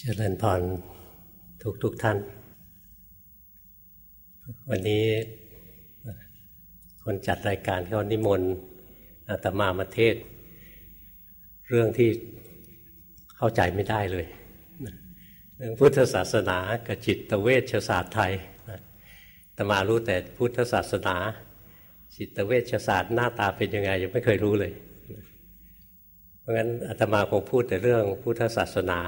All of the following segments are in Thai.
เจริญพรทุกทุกท่าน วันนี้คนจัดรายการเขานิมนต์อาตมามาเทศ เรื่องที่เข้าใจไม่ได้เลย เรื่องพุทธศาสนากับจิตเวชศาสตร์ไทยอาตมารู้แต่พุทธศาสนา จิตเวชศาสตร์หน้าตาเป็นยังไงยังไม่เคยรู้เลย เพราะงั้นอาตมาคงพูดแต่เรื่องพุทธศาสนา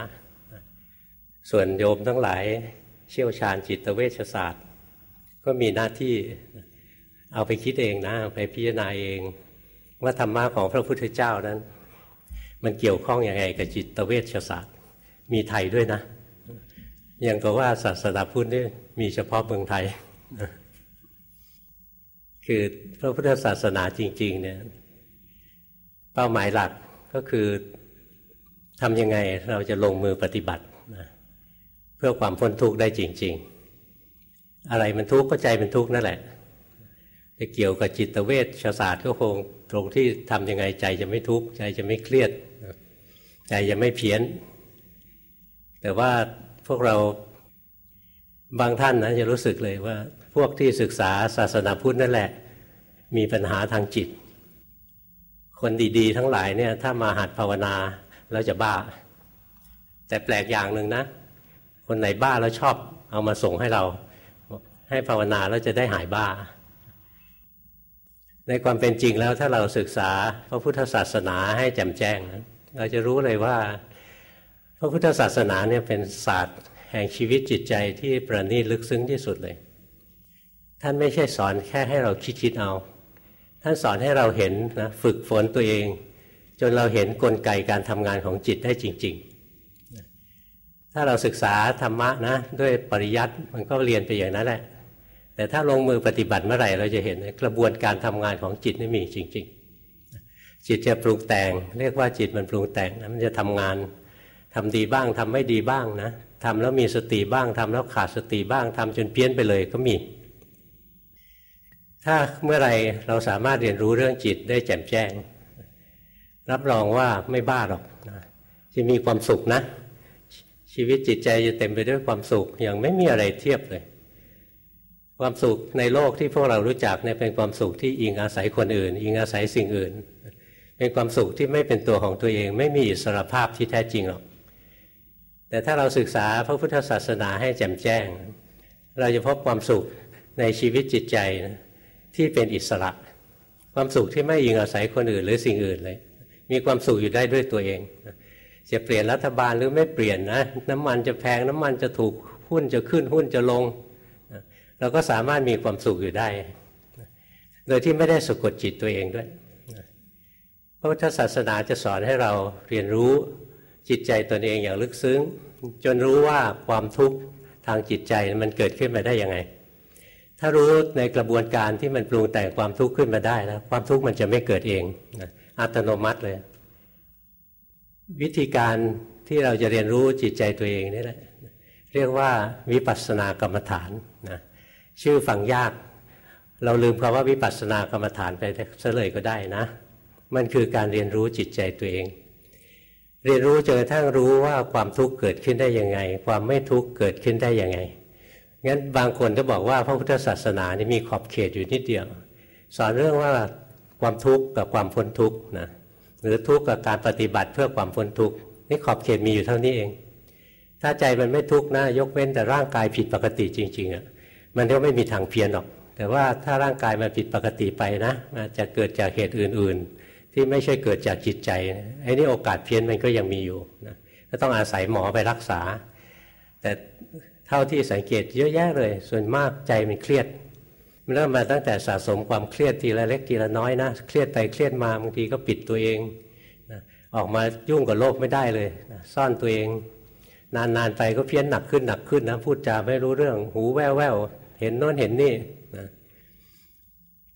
ส่วนโยมทั้งหลายเชี่ยวชาญจิตเวชศาสตร์ ก็มีหน้าที่เอาไปคิดเองนะไปพิจารณาเอง ว่าธรรมะของพระพุทธเจ้านั้น มันเกี่ยวข้องอยังไงกับจิตเวชศาสตร์ มีไทยด้วยนะอย่างกับว่าศาสนาพุทธนี่มีเฉพาะเมืองไทย คือพระพุทธศาสนาจริง ๆ เนี่ย เป้าหมายหลักก็คือทำยังไงเราจะลงมือปฏิบัติ เพื่อความพ้นทุกข์ได้จริง ๆ อะไรมันทุกข์ก็ใจมันทุกข์นั่นแหละจะเกี่ยวกับจิตเวชศาสตร์ก็คงตรงที่ทำยังไงใจจะไม่ทุกข์ใจจะไม่เครียด ใจจะไม่เพี้ยน แต่ว่าพวกเราบางท่านนะจะรู้สึกเลยว่า พวกที่ศึกษาศาสนาพุทธนั่นแหละ มีปัญหาทางจิต คนดีๆ ทั้งหลายเนี่ยถ้ามาหัดภาวนาแล้วจะบ้า แต่แปลกอย่างหนึ่งนะ คนไหนบ้าแล้วชอบเอามาส่งให้เรา ให้ภาวนาแล้วจะได้หายบ้า ในความเป็นจริงแล้วถ้าเราศึกษาพระพุทธศาสนาให้แจ่มแจ้ง เราจะรู้เลยว่า พระพุทธศาสนาเนี่ยเป็นศาสตร์แห่งชีวิตจิตใจที่ประณีตลึกซึ้งที่สุดเลย ท่านไม่ใช่สอนแค่ให้เราคิดคิดเอา ท่านสอนให้เราเห็นนะฝึกฝนตัวเอง จนเราเห็นนกลไกการทำงานของจิตได้จริง ๆ ถ้าเราศึกษาธรรมะนะด้วยปริยัติมันก็เรียนไปอย่างนั้นแหละ แต่ถ้าลงมือปฏิบัติเมื่อไหร่เราจะเห็นกระบวนการทำงานของจิตนี่มีจริง ๆ จิตจะปรุงแต่ง เรียกว่าจิตมันปรุงแต่งนะมันจะทำงานทำดีบ้างทำไม่ดีบ้างนะทำแล้วมีสติบ้างทำแล้วขาดสติบ้างทำจนเพี้ยนไปเลยก็มี ถ้าเมื่อไรเราสามารถเรียนรู้เรื่องจิตได้แจ่มแจ้ง รับรองว่าไม่บ้าหรอกจะมีความสุขนะ ชีวิตจิตใจจะเต็มไปด้วยความสุขอย่างไม่มีอะไรเทียบเลย ความสุขในโลกที่พวกเรารู้จักเนี่ยเป็นความสุขที่อิงอาศัยคนอื่น อิงอาศัยสิ่งอื่น เป็นความสุขที่ไม่เป็นตัวของตัวเอง ไม่มีอิสรภาพที่แท้จริงหรอกแต่ถ้าเราศึกษาพระพุทธศาสนาให้แจ่มแจ้ง เราจะพบความสุขในชีวิตจิตใจที่เป็นอิสระ ความสุขที่ไม่อิงอาศัยคนอื่น หรือสิ่งอื่นเลย มีความสุขอยู่ได้ด้วยตัวเอง จะเปลี่ยนรัฐบาลหรือไม่เปลี่ยนนะน้ำมันจะแพงน้ำมันจะถูกหุ้นจะขึ้นหุ้นจะลงเราก็สามารถมีความสุขอยู่ได้ โดยที่ไม่ได้สะกดจิตตัวเองด้วยพระพุทธศาสนาจะสอนให้เราเรียนรู้จิตใจตนเองอย่างลึกซึ้ง จนรู้ว่าความทุกข์ทางจิตใจมันเกิดขึ้นมาได้ยังไง ถ้ารู้ในกระบวนการที่มันปรุงแต่งความทุกข์ขึ้นมาได้แล้วความทุกข์มันจะไม่เกิดเองอัตโนมัติเลย วิธีการที่เราจะเรียนรู้จิตใจตัวเองนี่แหละเรียกว่าวิปัสสนากรรมฐานนะชื่อฟังยาก เราลืมคำว่าวิปัสสนากรรมฐานไปซะเลยก็ได้นะ มันคือการเรียนรู้จิตใจตัวเอง เรียนรู้จนกระทั่งรู้ว่าความทุกข์เกิดขึ้นได้ยังไง ความไม่ทุกข์เกิดขึ้นได้ยังไงงั้นบางคนก็บอกว่าพระพุทธศาสนานี่มีขอบเขตอยู่นิดเดียว สอนเรื่องว่าความทุกข์กับความพ้นทุกข์นะ หรือทุกข์กับการปฏิบัติเพื่อความพ้นทุกข์นี่ขอบเขตมีอยู่เท่านี้เอง ถ้าใจมันไม่ทุกข์นะยกเว้นแต่ร่างกายผิดปกติจริงๆอะมันก็ไม่มีทางเพี้ยนหรอก แต่ว่าถ้าร่างกายมันผิดปกติไปนะมันจะเกิดจากเหตุอื่นๆ ที่ไม่ใช่เกิดจากจิตใจไอ้นี่โอกาสเพี้ยนมันก็ยังมีอยู่นะก็ต้องอาศัยหมอไปรักษา แต่เท่าที่สังเกตเยอะแยะเลย ส่วนมากใจมันเครียด เริ่มมาตั้งแต่สะสมความเครียดทีละเล็กทีละน้อยนะ เครียดไปเครียดมาบางทีก็ปิดตัวเองนะออกมายุ่งกับโลกไม่ได้เลยนะซ่อนตัวเอง นานๆไปก็เพี้ยนหนักขึ้นหนักขึ้นนะพูดจาไม่รู้เรื่องหูแว่วแววเห็นโน้นเห็นนี่นะ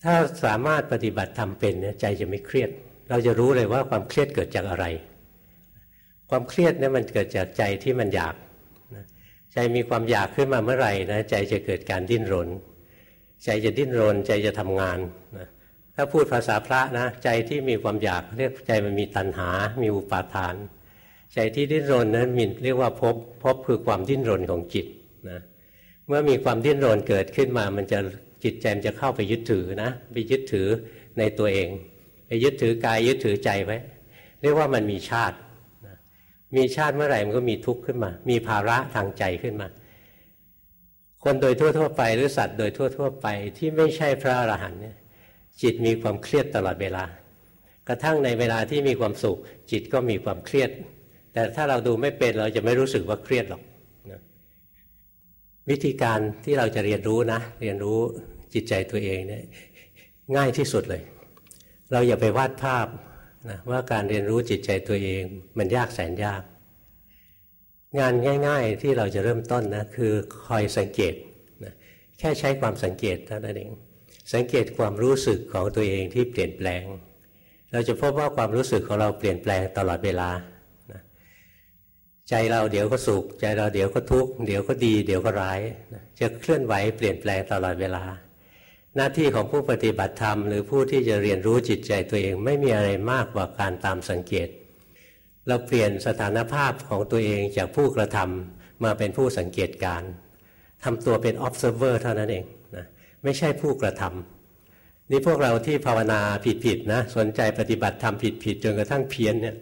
ถ้าสามารถปฏิบัติทำเป็นเนี่ยใจจะไม่เครียด เราจะรู้เลยว่าความเครียดเกิดจากอะไร ความเครียดเนี่ยมันเกิดจากใจที่มันอยากใจมีความอยากขึ้นมาเมื่อไหร่นะใจจะเกิดการดิ้นรน ใจจะดิ้นรน ใจจะทำงานนะถ้าพูดภาษาพระนะใจที่มีความอยากเรียกใจมันมีตัณหา มีอุปาทาน ใจที่ดิ้นรนนั้นมินเรียกว่าพบพบคือความดิ้นรนของจิตนะเมื่อมีความดิ้นรนเกิดขึ้นมา มันจะจิตใจมันจะเข้าไปยึดถือนะไปยึดถือในตัวเอง ไปยึดถือกายยึดถือใจไว้เรียกว่ามันมีชาติมีชาติเมื่อไหร่มันก็มีทุกข์ขึ้นมา มีภาระทางใจขึ้นมา คนโดยทั่วๆไปหรือสัตว์โดยทั่วๆไปที่ไม่ใช่พระอรหันต์เนี่ยจิตมีความเครียดตลอดเวลา กระทั่งในเวลาที่มีความสุข จิตก็มีความเครียด แต่ถ้าเราดูไม่เป็นเราจะไม่รู้สึกว่าเครียดหรอกนะวิธีการที่เราจะเรียนรู้นะ เรียนรู้จิตใจตัวเองเนี่ยง่ายที่สุดเลย เราอย่าไปวาดภาพนะว่าการเรียนรู้จิตใจตัวเองมันยากแสนยาก งานง่าย ๆ ที่เราจะเริ่มต้นนะคือคอยสังเกตนะแค่ใช้ความสังเกตเท่านั้นเองสังเกตความรู้สึกของตัวเองที่เปลี่ยนแปลง เราจะพบว่าความรู้สึกของเราเปลี่ยนแปลงตลอดเวลานะใจเราเดี๋ยวก็สุข ใจเราเดี๋ยวก็ทุกข์เดี๋ยวก็ดี เดี๋ยวก็ร้ายนะจะเคลื่อนไหวเปลี่ยนแปลงตลอดเวลา หน้าที่ของผู้ปฏิบัติธรรม หรือผู้ที่จะเรียนรู้จิตใจตัวเองไม่มีอะไรมากกว่าการตามสังเกต เราเปลี่ยนสถานภาพของตัวเองจากผู้กระทำมาเป็นผู้สังเกตการทำตัวเป็น observer เท่านั้นเองนะไม่ใช่ผู้กระทำนี่พวกเราที่ภาวนาผิดๆนะสนใจปฏิบัติทำผิดๆจนกระทั่งเพี้ยนเนี่ย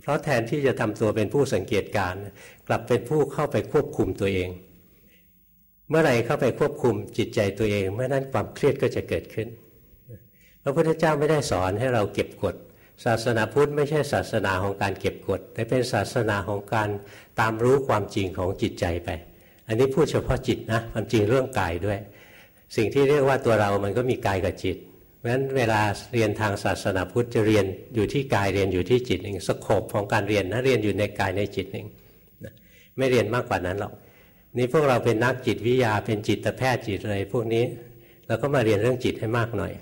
เพราะแทนที่จะทำตัวเป็นผู้สังเกตการกลับเป็นผู้เข้าไปควบคุมตัวเอง เมื่อไรเข้าไปควบคุมจิตใจตัวเองเมื่อนั้นความเครียดก็จะเกิดขึ้นพระพุทธเจ้าไม่ได้สอนให้เราเก็บกด ศาสนาพุทธไม่ใช่ศาสนาของการเก็บกด แต่เป็นศาสนาของการตามรู้ความจริงของจิตใจไป อันนี้พูดเฉพาะจิตนะความจริงเรื่องกายด้วย สิ่งที่เรียกว่าตัวเรามันก็มีกายกับจิตเพราะฉะนั้นเวลาเรียนทางศาสนาพุทธจะเรียนอยู่ที่กายเรียนอยู่ที่จิตเองสโคปของการเรียนนะเรียนอยู่ในกายในจิตเองไม่เรียนมากกว่านั้นหรอกนี่พวกเราเป็นนักจิตวิทยาเป็นจิตแพทย์จิตอะไรพวกนี้เราก็มาเรียนเรื่องจิตให้มากหน่อย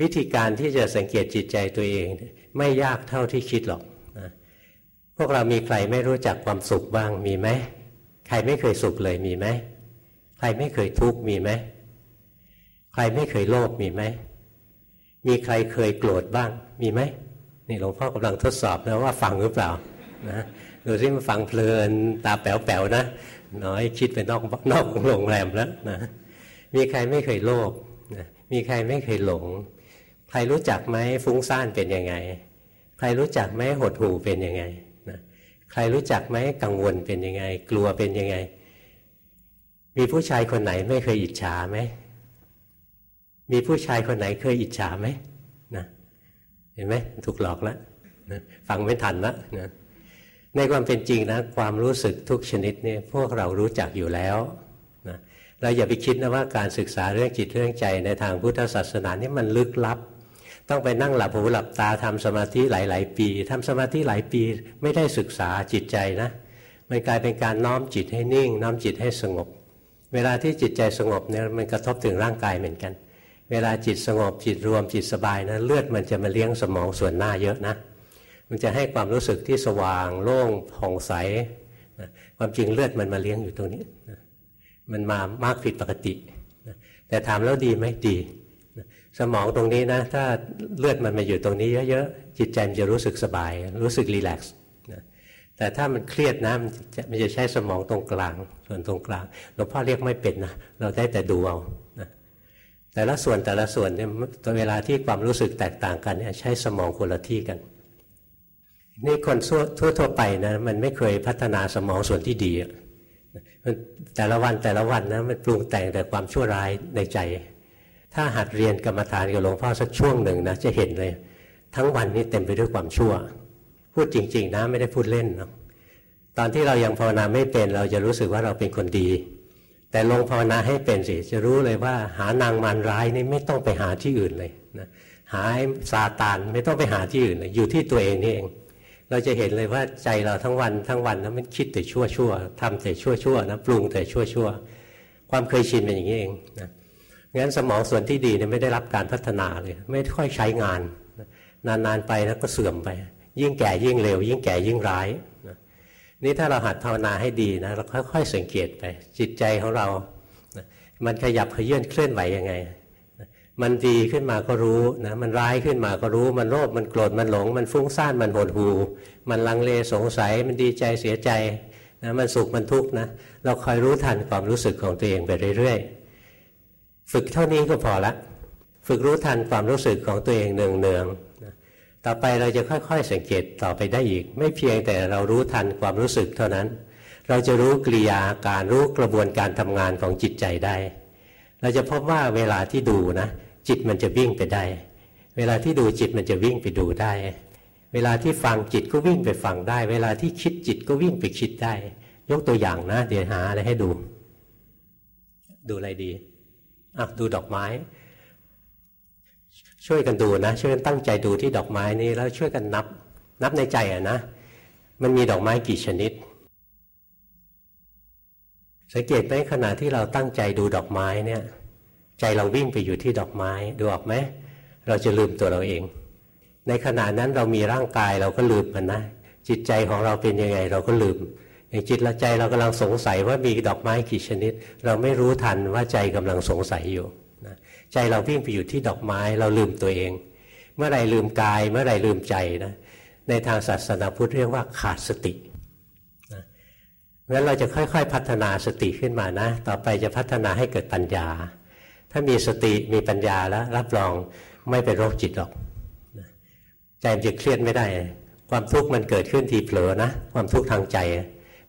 วิธีการที่จะสังเกตจิตใจตัวเอง ไม่ยากเท่าที่คิดหรอกนะพวกเรามีใครไม่รู้จักความสุขบ้างมีไหมใครไม่เคยสุขเลยมีไหมใครไม่เคยทุกข์มีไหมใครไม่เคยโลภมีไหมมีใครเคยโกรธบ้างมีไหมนี่หลวงพ่อกำลังทดสอบนะว่าฟังหรือเปล่านะดูซิมันฟังเพลินตาแป๋วๆนะน้อยคิดไปนอกนอกโรงแรมแล้วนะมีใครไม่เคยโลภนะมีใครไม่เคยหลง ใครรู้จักไหมฟุ้งซ่านเป็นยังไง ใครรู้จักไหมหดหู่เป็นยังไงนะใครรู้จักไหมกังวลเป็นยังไง กลัวเป็นยังไง มีผู้ชายคนไหนไม่เคยอิจฉาไหมมีผู้ชายคนไหนเคยอิจฉาไหมนะเห็นไหมถูกหลอกแล้วนะฟังไม่ทันแล้วนะในความเป็นจริงนะความรู้สึกทุกชนิดเนี่ยพวกเรารู้จักอยู่แล้วนะเราอย่าไปคิดนะว่าการศึกษาเรื่องจิตเรื่องใจในทางพุทธศาสนานี่มันลึกลับ ต้องไปนั่งหลับหูหลับตาทำสมาธิหลาย ๆ ปีทำสมาธิหลายปีไม่ได้ศึกษาจิตใจนะมันกลายเป็นการน้อมจิตให้นิ่ง น้อมจิตให้สงบ เวลาที่จิตใจสงบเนี่ยมันกระทบถึงร่างกายเหมือนกัน เวลาจิตสงบจิตรวมจิตสบายนะเลือดมันจะมาเลี้ยงสมองส่วนหน้าเยอะนะ มันจะให้ความรู้สึกที่สว่างโล่งผ่องใสนะความจริงเลือดมันมาเลี้ยงอยู่ตรงนี้นะมันมามากผิดปกตินะแต่ถามแล้วดีไหมดี สมองตรงนี้นะ ถ้าเลือดมันมาอยู่ตรงนี้เยอะๆจิตใจมันจะรู้สึกสบาย รู้สึกรีแลกซ์นะแต่ถ้ามันเครียดนะมันจะมันจะใช้สมองตรงกลาง ส่วนตรงกลางหลวงพ่อเรียกไม่เป็นนะเราได้แต่ดูเอานะแต่ละส่วนแต่ละส่วนเนี่ยเวลาที่ความรู้สึกแตกต่างกันเนี่ยใช้สมองคนละที่กัน นี่คนทั่วทั่วไปนะมันไม่เคยพัฒนาสมองส่วนที่ดีแต่ละวันแต่ละวันนะมันปรุงแต่งแต่ความชั่วร้ายในใจ ถ้าหัดเรียนกรรมฐานกับหลวงพ่อสักช่วงหนึ่งนะจะเห็นเลย ทั้งวันนี้เต็มไปด้วยความชั่ว พูดจริง ๆ นะไม่ได้พูดเล่นนะตอนที่เรายังภาวนาไม่เป็นเราจะรู้สึกว่าเราเป็นคนดี แต่ลงภาวนาให้เป็นสิจะรู้เลยว่าหานางมารร้ายนี่ไม่ต้องไปหาที่อื่นเลยนะหาซาตานไม่ต้องไปหาที่อื่นเลยอยู่ที่ตัวเองนี่เอง เราจะเห็นเลยว่าใจเราทั้งวันทั้งวันนะมันคิดแต่ชั่วชั่วทำแต่ชั่วชั่วนะปรุงแต่ชั่วชั่วความเคยชินเป็นอย่างนี้เองนะ งั้นสมองส่วนที่ดีเนี่ยไม่ได้รับการพัฒนาเลย ไม่ค่อยใช้งาน นานๆไปแล้วก็เสื่อมไป ยิ่งแก่ยิ่งเร็ว ยิ่งแก่ยิ่งร้ายนี่ถ้าเราหัดภาวนาให้ดีนะเราค่อยๆสังเกตไป จิตใจของเรา มันขยับขยื่นเคลื่อนไหวยังไง มันดีขึ้นมาก็รู้นะมันร้ายขึ้นมาก็รู้ มันโลภมันโกรธมันหลง มันฟุ้งซ่านมันหดหู มันลังเลสงสัย มันดีใจเสียใจนะมันสุขมันทุกข์นะเราคอยรู้ทันความรู้สึกของตัวเองไปเรื่อยๆ ฝึกเท่านี้ก็พอละ ฝึกรู้ทันความรู้สึกของตัวเองเนืองๆต่อไปเราจะค่อยๆสังเกตต่อไปได้อีก ไม่เพียงแต่เรารู้ทันความรู้สึกเท่านั้น เราจะรู้กิริยาการรู้กระบวนการทำงานของจิตใจได้ เราจะพบว่าเวลาที่ดูนะ จิตมันจะวิ่งไปได้ เวลาที่ดูจิตมันจะวิ่งไปดูได้ เวลาที่ฟังจิตก็วิ่งไปฟังได้ เวลาที่คิดจิตก็วิ่งไปคิดได้ ยกตัวอย่างนะเดี๋ยวหาอะไรให้ดู ดูอะไรดี อะดูดอกไม้ ช่วยกันดูนะ ช่วยกันตั้งใจดูที่ดอกไม้นี้แล้วช่วยกันนับ นับในใจอะนะ มันมีดอกไม้กี่ชนิด สังเกตไหมขณะที่เราตั้งใจดูดอกไม้เนี่ย ใจเราวิ่งไปอยู่ที่ดอกไม้ดูออกไหมเราจะลืมตัวเราเอง ในขณะนั้นเรามีร่างกายเราก็ลืมมันนะจิตใจของเราเป็นยังไงเราก็ลืม อย่างจิตละใจเรากำลังสงสัยว่ามีดอกไม้กี่ชนิด เราไม่รู้ทันว่าใจกำลังสงสัยอยู่นะใจเราวิ่งไปอยู่ที่ดอกไม้เราลืมตัวเอง เมื่อไรลืมกาย เมื่อไรลืมใจนะในทางศาสนาพุทธเรียกว่าขาดสตินะงั้นเราจะค่อยๆ พัฒนาสติขึ้นมานะ ต่อไปจะพัฒนาให้เกิดปัญญา ถ้ามีสติมีปัญญาแล้ว รับรองไม่เป็นโรคจิตหรอกใจมันจะเครียดไม่ได้ ความทุกข์มันเกิดขึ้นทีเผลอนะ ความทุกข์ทางใจ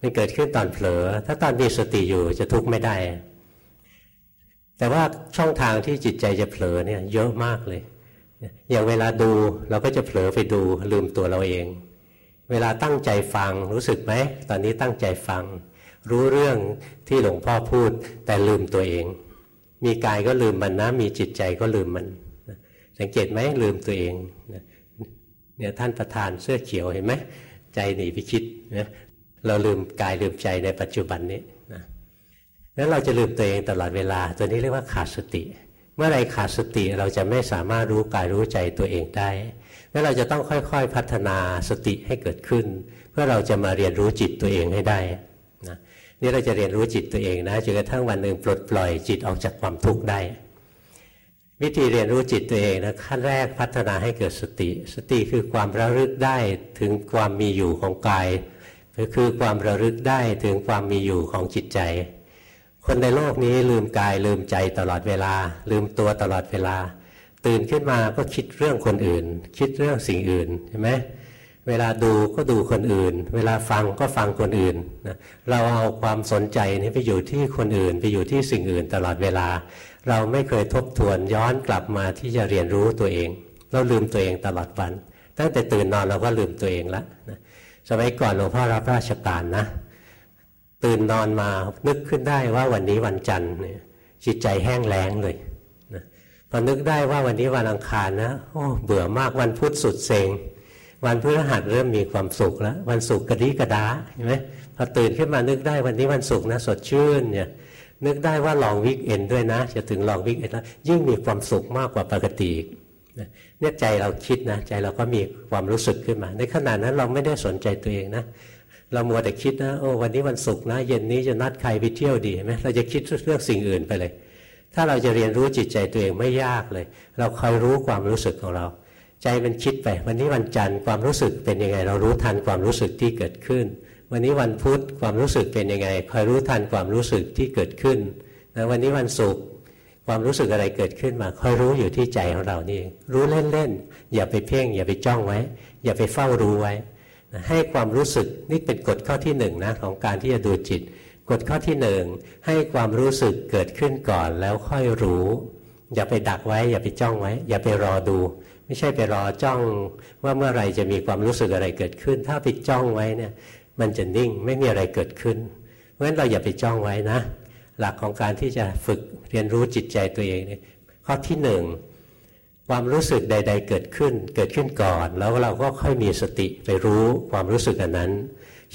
มันเกิดขึ้นตอนเผลอ ถ้าตอนมีสติอยู่จะทุกข์ไม่ได้ แต่ว่าช่องทางที่จิตใจจะเผลอเนี่ยเยอะมากเลย อย่างเวลาดูเราก็จะเผลอไปดูลืมตัวเราเอง เวลาตั้งใจฟังรู้สึกไหม ตอนนี้ตั้งใจฟัง รู้เรื่องที่หลวงพ่อพูด แต่ลืมตัวเอง มีกายก็ลืมมันนะ มีจิตใจก็ลืมมัน สังเกตไหมลืมตัวเองเนี่ยท่านประธานเสื้อเขียวเห็นไหมใจหนีไปคิดนะ เราลืมกายลืมใจในปัจจุบันนี้นะนั้นเราจะลืมตัวเองตลอดเวลา ตัวนี้เรียกว่าขาดสติ เมื่อไรขาดสติเราจะไม่สามารถรู้กายรู้ใจตัวเองได้นั้นเราจะต้องค่อยๆพัฒนาสติให้เกิดขึ้น เพื่อเราจะมาเรียนรู้จิตตัวเองให้ได้นะนี่เราจะเรียนรู้จิตตัวเองนะจนกระทั่งวันหนึ่งปลดปล่อยจิตออกจากความทุกข์ได้ วิธีเรียนรู้จิตตัวเองนะขั้นแรกพัฒนาให้เกิดสติ สติคือความระลึกได้ถึงความมีอยู่ของกาย คือความระลึกได้ถึงความมีอยู่ของจิตใจ คนในโลกนี้ลืมกายลืมใจตลอดเวลา ลืมตัวตลอดเวลา ตื่นขึ้นมาก็คิดเรื่องคนอื่น คิดเรื่องสิ่งอื่นใช่ไหมเวลาดูก็ดูคนอื่น เวลาฟังก็ฟังคนอื่นนะเราเอาความสนใจนี้ไปอยู่ที่คนอื่น ไปอยู่ที่สิ่งอื่นตลอดเวลา เราไม่เคยทบทวนย้อนกลับมาที่จะเรียนรู้ตัวเอง เราลืมตัวเองตลอดวัน ตั้งแต่ตื่นนอนเราก็ลืมตัวเองละนะ สมัยก่อนหลวงพ่อรับราชการนะ ตื่นนอนมานึกขึ้นได้ว่าวันนี้วันจันทร์เนี่ยจิตใจแห้งแล้งเลยนะพอนึกได้ว่าวันนี้วันอังคารนะโอ้เบื่อมากวันพุธสุดเซ็งวันพฤหัสเริ่มมีความสุขแล้ว วันศุกร์กระดิกระดาเห็นไหมพอตื่นขึ้นมานึกได้วันนี้วันศุกร์นะสดชื่นเนี่ยนึกได้ว่าลองวิกเอนด้วยนะ จะถึงลองวิกเอนแล้วยิ่งมีความสุขมากกว่าปกติ เนี่ยใจเราคิดนะใจเราก็มีความรู้สึกขึ้นมา ในขณะนั้นเราไม่ได้สนใจตัวเองนะเรามัวแต่คิดนะโอ้วันนี้วันศุกร์นะ เย็นนี้จะนัดใครไปเที่ยวดีไหมเราจะคิดเรื่องสิ่งอื่นไปเลย ถ้าเราจะเรียนรู้จิตใจตัวเองไม่ยากเลย เราคอยรู้ความรู้สึกของเรา ใจมันคิดไป วันนี้วันจันทร์ความรู้สึกเป็นยังไง เรารู้ทันความรู้สึกที่เกิดขึ้น วันนี้วันพุธความรู้สึกเป็นยังไงคอยรู้ทันความรู้สึกที่เกิดขึ้นนะวันนี้วันศุกร์ ความรู้สึกอะไรเกิดขึ้นมาคอยรู้อยู่ที่ใจของเรานี่รู้เล่นๆอย่าไปเพ่ง อย่าไปจ้องไว้ อย่าไปเฝ้ารู้ไว้ให้ความรู้สึกนี่เป็นกฎข้อที่หนึ่งนะของการที่จะดูจิตกฎข้อที่หนึ่งให้ความรู้สึกเกิดขึ้นก่อนแล้วค่อยรู้ อย่าไปดักไว้ อย่าไปจ้องไว้ อย่าไปรอดู ไม่ใช่ไปรอจ้องว่าเมื่อไรจะมีความรู้สึกอะไรเกิดขึ้น ถ้าไปจ้องไว้เนี่ยมันจะนิ่งไม่มีอะไรเกิดขึ้นเพราะฉะนั้นเราอย่าไปจ้องไว้นะ หลักของการที่จะฝึกเรียนรู้จิตใจตัวเองเนี่ยข้อที่หนึ่งความรู้สึกใด ๆ เกิดขึ้น เกิดขึ้นก่อน แล้วเราก็ค่อยมีสติไปรู้ความรู้สึกอันนั้น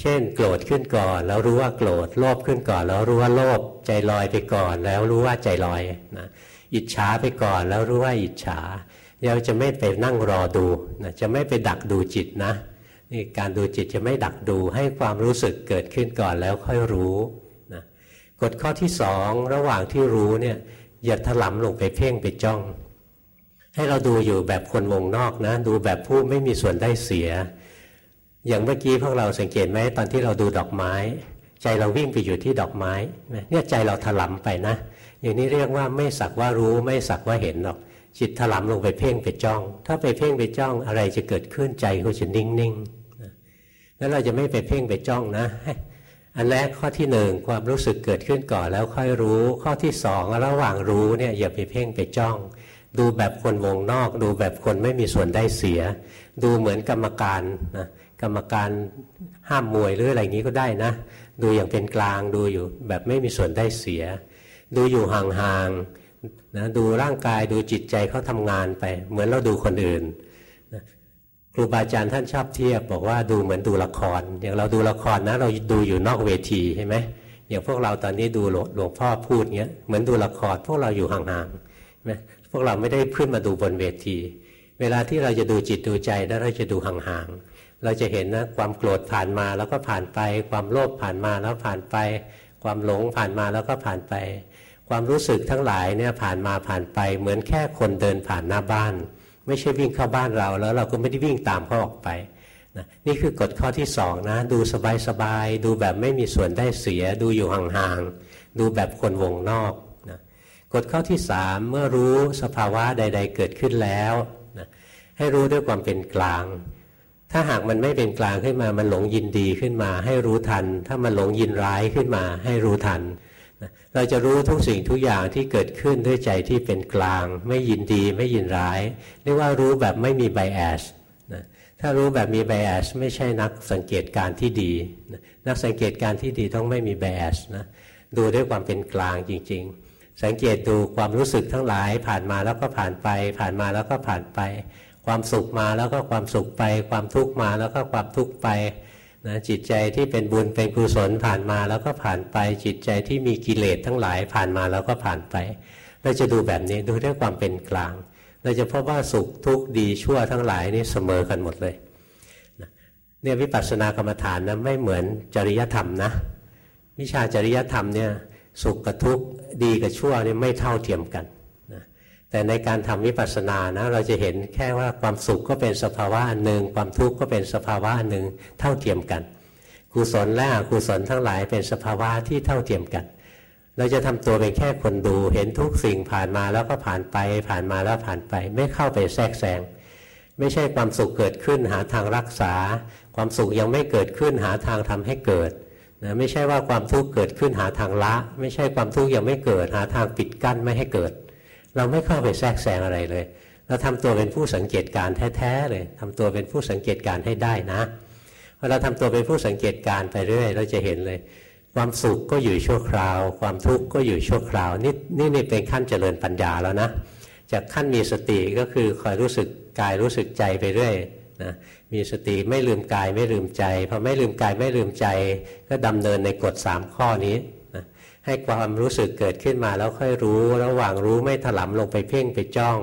เช่น โกรธขึ้นก่อน แล้วรู้ว่าโกรธโลภขึ้นก่อน แล้วรู้ว่าโลภใจลอยไปก่อน แล้วรู้ว่าใจลอยนะอิจฉาไปก่อน แล้วรู้ว่าอิจฉาเราจะไม่ไปนั่งรอดูนะจะไม่ไปดักดูจิตนะนี่การดูจิตจะไม่ดักดูให้ความรู้สึกเกิดขึ้นก่อนแล้วค่อยรู้ กฎข้อที่สองระหว่างที่รู้เนี่ยอย่าถลำลงไปเพ่งไปจ้อง ให้เราดูอยู่แบบคนวงนอกนะ ดูแบบผู้ไม่มีส่วนได้เสีย อย่างเมื่อกี้พวกเราสังเกตไหมตอนที่เราดูดอกไม้ ใจเราวิ่งไปอยู่ที่ดอกไม้เนี่ยใจเราถลำไปนะ อย่างนี้เรียกว่าไม่สักว่ารู้ไม่สักว่าเห็นหรอกจิตถลำลงไปเพ่งไปจ้อง ถ้าไปเพ่งไปจ้องอะไรจะเกิดขึ้นใจก็จะนิ่งๆแล้วเราจะไม่ไปเพ่งไปจ้องนะ อันแรกข้อที่หนึ่งความรู้สึกเกิดขึ้นก่อนแล้วค่อยรู้ ข้อที่สองระหว่างรู้เนี่ยอย่าไปเพ่งไปจ้อง ดูแบบคนวงนอก ดูแบบคนไม่มีส่วนได้เสีย ดูเหมือนกรรมการนะกรรมการห้ามมวยหรืออะไรอย่างนี้ก็ได้นะ ดูอย่างเป็นกลางดูอยู่แบบไม่มีส่วนได้เสีย ดูอยู่ห่างๆนะดูร่างกายดูจิตใจเขาทำงานไป เหมือนเราดูคนอื่น ครูบาอาจารย์ท่านชอบเทียบ บอกว่าดูเหมือนดูละคร อย่างเราดูละครนะ เราดูอยู่นอกเวทีใช่ไหมอย่างพวกเราตอนนี้ดูหลวงพ่อพูดเงี้ยเหมือนดูละครพวกเราอยู่ห่างๆนะพวกเราไม่ได้ขึ้นมาดูบนเวที เวลาที่เราจะดูจิตดูใจแล้วเราจะดูห่างๆเราจะเห็นนะความโกรธผ่านมาแล้วก็ผ่านไป ความโลภผ่านมาแล้วผ่านไป ความหลงผ่านมาแล้วก็ผ่านไป ความรู้สึกทั้งหลายเนี่ยผ่านมาผ่านไป เหมือนแค่คนเดินผ่านหน้าบ้าน ไม่ใช่วิ่งเข้าบ้านเราแล้วเราก็ไม่ได้วิ่งตามเขาออกไปนะนี่คือกฎข้อที่สองนะ ดูสบายๆดูแบบไม่มีส่วนได้เสีย ดูอยู่ห่างๆดูแบบคนวงนอกนะกฎข้อที่สามเมื่อรู้สภาวะใด ๆ เกิดขึ้นแล้วนะให้รู้ด้วยความเป็นกลาง ถ้าหากมันไม่เป็นกลางขึ้นมา มันหลงยินดีขึ้นมา ให้รู้ทัน ถ้ามันหลงยินร้ายขึ้นมา ให้รู้ทัน เราจะรู้ทุกสิ่งทุกอย่างที่เกิดขึ้นด้วยใจที่เป็นกลาง ไม่ยินดีไม่ยินร้ายเรียกว่ารู้แบบไม่มีไบแอสนะถ้ารู้แบบมีไบแอสไม่ใช่นักสังเกตการที่ดีนะนักสังเกตการที่ดีต้องไม่มีไบแอสนะดูด้วยความเป็นกลางจริง ๆ สังเกตดูความรู้สึกทั้งหลาย ผ่านมาแล้วก็ผ่านไป ผ่านมาแล้วก็ผ่านไป ความสุขมาแล้วก็ความสุขไป ความทุกข์มาแล้วก็ความทุกข์ไป นะจิตใจที่เป็นบุญเป็นกุศลผ่านมาแล้วก็ผ่านไป จิตใจที่มีกิเลสทั้งหลายผ่านมาแล้วก็ผ่านไป เราจะดูแบบนี้ดูด้วยความเป็นกลาง เราจะพบว่าสุขทุกข์ดีชั่วทั้งหลายนี่เสมอกันหมดเลยเนี่ยวิปัสสนากรรมฐานนะไม่เหมือนจริยธรรมนะวิชาจริยธรรมเนี่ยสุขกับทุกข์ดีกับชั่วนี่ไม่เท่าเทียมกัน แต่ในการทำวิปัสสนานะเราจะเห็นแค่ว่าความสุขก็เป็นสภาวะอันหนึ่งความทุกข์ก็เป็นสภาวะอันหนึ่งเท่าเทียมกัน กุศลและอกุศลทั้งหลายเป็นสภาวะที่เท่าเทียมกัน เราจะทำตัวเป็นแค่คนดู เห็นทุกสิ่งผ่านมาแล้วก็ผ่านไป ผ่านมาแล้วผ่านไป ไม่เข้าไปแทรกแซงไม่ใช่ความสุขเกิดขึ้นหาทางรักษา ความสุขยังไม่เกิดขึ้นหาทางทำให้เกิดนะไม่ใช่ว่าความทุกข์เกิดขึ้นหาทางละ ไม่ใช่ความทุกข์ยังไม่เกิดหาทางปิดกั้นไม่ให้เกิด เราไม่เข้าไปแทรกแซงอะไรเลย เราทำตัวเป็นผู้สังเกตการแท้ๆเลยทำตัวเป็นผู้สังเกตการให้ได้นะพอเราทำตัวเป็นผู้สังเกตการไปเรื่อย เราจะเห็นเลย ความสุขก็อยู่ชั่วคราว ความทุกข์ก็อยู่ชั่วคราว นี่นี่นี่เป็นขั้นเจริญปัญญาแล้วนะจากขั้นมีสติก็คือคอยรู้สึกกายรู้สึกใจไปเรื่อยนะมีสติไม่ลืมกายไม่ลืมใจพอไม่ลืมกายไม่ลืมใจ ก็ดำเนินในกฎ3ข้อนี้ ให้ความรู้สึกเกิดขึ้นมาแล้วค่อยรู้ ระหว่างรู้ไม่ถลำลงไปเพ่งไปจ้อง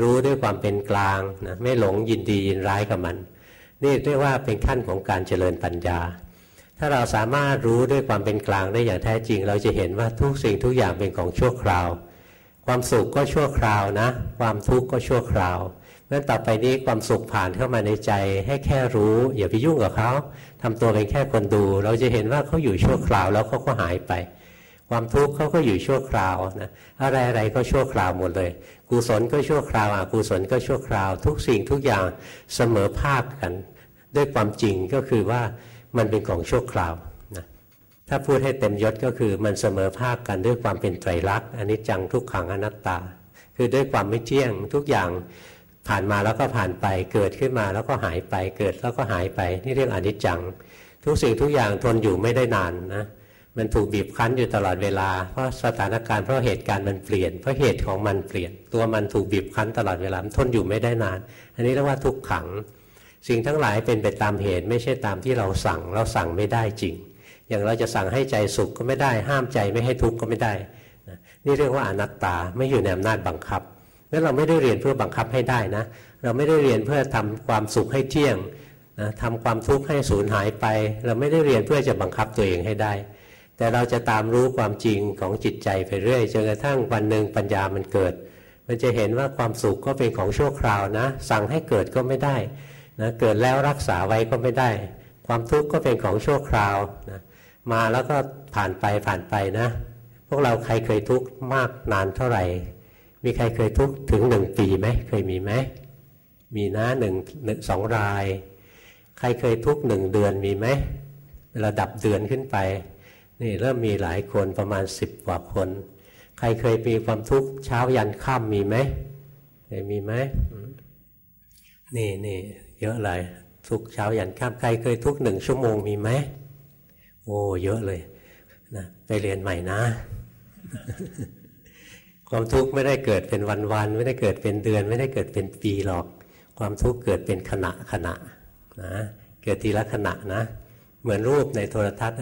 รู้ด้วยความเป็นกลางนะไม่หลงยินดียินร้ายกับมัน นี่เรียกว่าเป็นขั้นของการเจริญปัญญา ถ้าเราสามารถรู้ด้วยความเป็นกลางได้อย่างแท้จริง เราจะเห็นว่าทุกสิ่งทุกอย่างเป็นของชั่วคราว ความสุขก็ชั่วคราวนะ ความทุกข์ก็ชั่วคราวงั้นต่อไปนี้ความสุขผ่านเข้ามาในใจ ให้แค่รู้ อย่าไปยุ่งกับเขาทำตัวเป็นแค่คนดู เราจะเห็นว่าเขาอยู่ชั่วคราวแล้วเขาก็หายไป ความทุกข์เขาก็อยู่ชั่วคราวนะอะไรอะไรก็ชั่วคราวหมดเลย กุศลก็ชั่วคราวอกุศลก็ชั่วคราว ทุกสิ่งทุกอย่างเสมอภาคกัน ด้วยความจริงก็คือว่ามันเป็นของชั่วคราวนะถ้าพูดให้เต็มยศก็คือมันเสมอภาคกันด้วยความเป็นไตรลักษณ์อันนี้จังทุกขังอนัตตา คือด้วยความไม่เที่ยงทุกอย่างผ่านมาแล้วก็ผ่านไปเกิดขึ้นมาแล้วก็หายไปเกิดแล้วก็หายไปนี่เรียกอนิจจัง ทุกสิ่งทุกอย่างทนอยู่ไม่ได้นานนะ มันถูกบีบคั้นอยู่ตลอดเวลา เพราะสถานการณ์เพราะเหตุการณ์มันเปลี่ยน เพราะเหตุของมันเปลี่ยน ตัวมันถูกบีบคั้นตลอดเวลาทนอยู่ไม่ได้นาน อันนี้เรียกว่าทุกขัง สิ่งทั้งหลายเป็นไปตามเหตุไม่ใช่ตามที่เราสั่ง เราสั่งไม่ได้จริง อย่างเราจะสั่งให้ใจสุขก็ไม่ได้ ห้ามใจไม่ให้ทุกข์ก็ไม่ได้ นี่เรียกว่าอนัตตาไม่อยู่ในอำนาจบังคับงั้นเราไม่ได้เรียนเพื่อบังคับให้ได้นะ เราไม่ได้เรียนเพื่อทำความสุขให้เที่ยงนะทำความทุกข์ให้สูญหายไป เราไม่ได้เรียนเพื่อจะบังคับตัวเองให้ได้ แต่เราจะตามรู้ความจริงของจิตใจไปเรื่อยจนกระทั่งวันหนึ่งปัญญามันเกิด มันจะเห็นว่าความสุขก็เป็นของชั่วคราวนะ สั่งให้เกิดก็ไม่ได้นะเกิดแล้วรักษาไว้ก็ไม่ได้ ความทุกข์ก็เป็นของชั่วคราวนะมาแล้วก็ผ่านไปผ่านไปนะ พวกเราใครเคยทุกข์มากนานเท่าไหร่ มีใครเคยทุกข์ถึงหนึ่งปีไหมเคยมีไหมมีนะหนึ่งสองราย ใครเคยทุกข์หนึ่งเดือนมีไหมระดับเดือนขึ้นไป นี่เริ่มมีหลายคนประมาณสิบกว่าคน ใครเคยมีความทุกข์เช้ายันค่ำมีไหมเคยมีไหมนี่นี่เยอะเลยทุกเช้ายันค่ำใครเคยทุกหนึ่งชั่วโมงมีไหมโอ้เยอะเลยนะไปเรียนใหม่นะ ความทุกข์ไม่ได้เกิดเป็นวันๆไม่ได้เกิดเป็นเดือน ไม่ได้เกิดเป็นปีหรอก ความทุกข์เกิดเป็นขณะขณะนะเกิดทีละขณะนะ เหมือนรูปในโทรทัศน์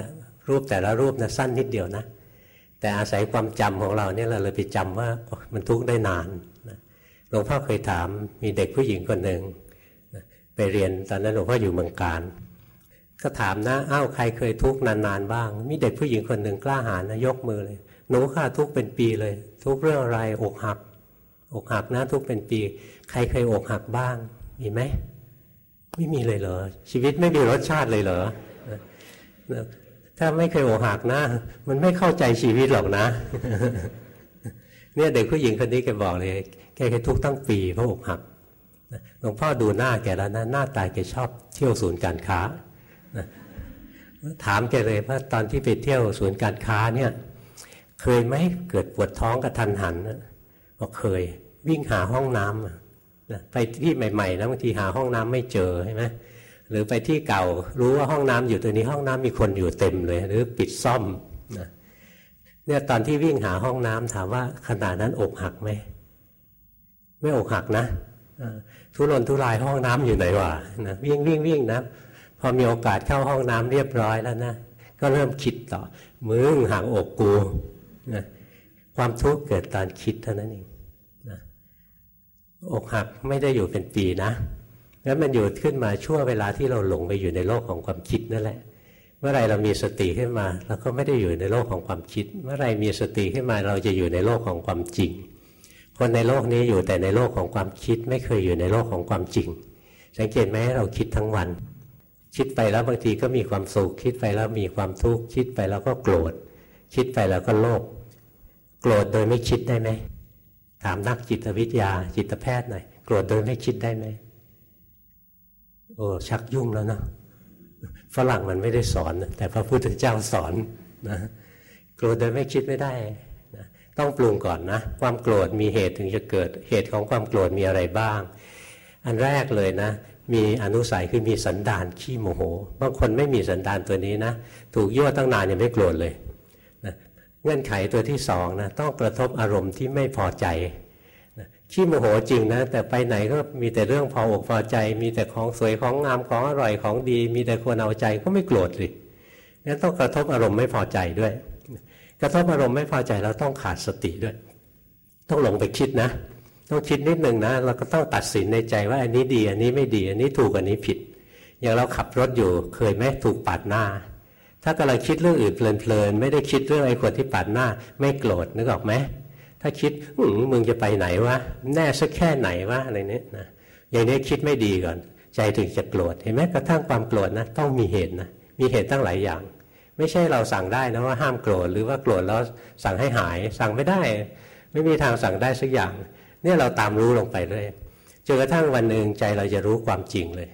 รูปแต่ละรูปนะสั้นนิดเดียวนะ แต่อาศัยความจำของเราเนี่ยเราเลยไปจำว่ามันทุกข์ได้นานหลวงพ่อเคยถามมีเด็กผู้หญิงคนหนึ่งไปเรียนตอนนั้นหลวงพ่ออยู่เมืองการ ก็ถามนะอ้าวใครเคยทุกข์นานๆบ้าง มีเด็กผู้หญิงคนหนึ่งกล้าหาญนะยกมือเลยหนูข้าทุกข์เป็นปีเลย ทุกข์เรื่องอะไรอกหัก อกหักนะทุกข์เป็นปี ใครเคยอกหักบ้าง มีไหมไม่มีเลยเหรอชีวิตไม่มีรสชาติเลยเหรอ ถ้าไม่เคยอกหักนะ มันไม่เข้าใจชีวิตหรอกนะ เนี่ยเด็กผู้หญิงคนนี้แกบอกเลย แกเคยทุกข์ตั้งปีเพราะอกหักหลวงพ่อดูหน้าแกแล้วนะหน้าตาแกชอบเที่ยวศูนย์การค้าถามแกเลยว่าตอนที่ไปเที่ยวศูนย์การค้าเนี่ย เคยไหมเกิดปวดท้องกระทันหันบอกเคยวิ่งหาห้องน้ำไปที่ใหม่ๆนะบางทีหาห้องน้ำไม่เจอใช่ไหม หรือไปที่เก่ารู้ว่าห้องน้ำอยู่ตัวนี้ห้องน้ำมีคนอยู่เต็มเลย หรือปิดซ่อมนะเนี่ยตอนที่วิ่งหาห้องน้ำถามว่าขนาดนั้นอกหักไหมไม่อกหักนะทุรนทุรายห้องน้ำอยู่ไหนวะนะวิ่งวิ่งวิ่งนะพอมีโอกาสเข้าห้องน้ำเรียบร้อยแล้วนะก็เริ่มคิดต่อมึงห่างอกกูนะความทุกข์เกิดตอนคิดเท่านั้นเองนะอกหักไม่ได้อยู่เป็นปีนะ แล้วมันอยู่ขึ้นมาช่วงเวลาที่เราหลงไปอยู่ในโลกของความคิดนั่นแหละ เมื่อไรเรามีสติขึ้นมาเราก็ไม่ได้อยู่ในโลกของความคิด เมื่อไรมีสติขึ้นมาเราจะอยู่ในโลกของความจริง คนในโลกนี้อยู่แต่ในโลกของความคิด ไม่เคยอยู่ในโลกของความจริง สังเกตไหมเราคิดทั้งวัน คิดไปแล้วบางทีก็มีความสุขคิดไปแล้วมีความทุกข์คิดไปแล้วก็โกรธคิดไปแล้วก็โลภโกรธโดยไม่คิดได้ไหมถามนักจิตวิทยาจิตแพทย์หน่อยโกรธโดยไม่คิดได้ไหม โอ้ชักยุ่งแล้วนะฝรั่งมันไม่ได้สอน แต่พระพุทธเจ้าสอนนะโกรธโดยไม่คิดไม่ได้นะต้องปรุงก่อนนะ ความโกรธมีเหตุถึงจะเกิดเหตุของความโกรธมีอะไรบ้าง อันแรกเลยนะ มีอนุสัยคือมีสันดานขี้โมโห บางคนไม่มีสันดานตัวนี้นะ ถูกยั่วตั้งนานยังไม่โกรธเลยนะเงื่อนไขตัวที่สองนะต้องกระทบอารมณ์ที่ไม่พอใจ ขี้โมโหจริงนะ แต่ไปไหนก็มีแต่เรื่องพออกพอใจ มีแต่ของสวยของงามของอร่อยของดี มีแต่ควรเอาใจก็ไม่โกรธเลยงั้นต้องกระทบอารมณ์ไม่พอใจด้วย กระทบอารมณ์ไม่พอใจเราต้องขาดสติด้วย ต้องหลงไปคิดนะ ต้องคิดนิดหนึ่งนะเราก็ต้องตัดสินในใจว่าอันนี้ดี อันนี้ไม่ดี อันนี้ถูกอันนี้ผิด อย่างเราขับรถอยู่เคยไหมถูกปาดหน้า ถ้ากำลังคิดเรื่องอื่นเพลินๆไม่ได้คิดเรื่องไอ้คนที่ปาดหน้า ไม่โกรธนึกออกไหม ถ้าคิดมึงจะไปไหนวะแน่สักแค่ไหนวะอะไรเนี้ยนะอย่างนี้คิดไม่ดีก่อน ใจถึงจะโกรธเห็นไหมกระทั่งความโกรธนะต้องมีเหตุนะมีเหตุตั้งหลายอย่าง ไม่ใช่เราสั่งได้นะว่าห้ามโกรธหรือว่าโกรธแล้วสั่งให้หาย สั่งไม่ได้ ไม่มีทางสั่งได้สักอย่างเนี่ยเราตามรู้ลงไปเลยจนกระทั่งวันหนึ่งใจเราจะรู้ความจริงเลย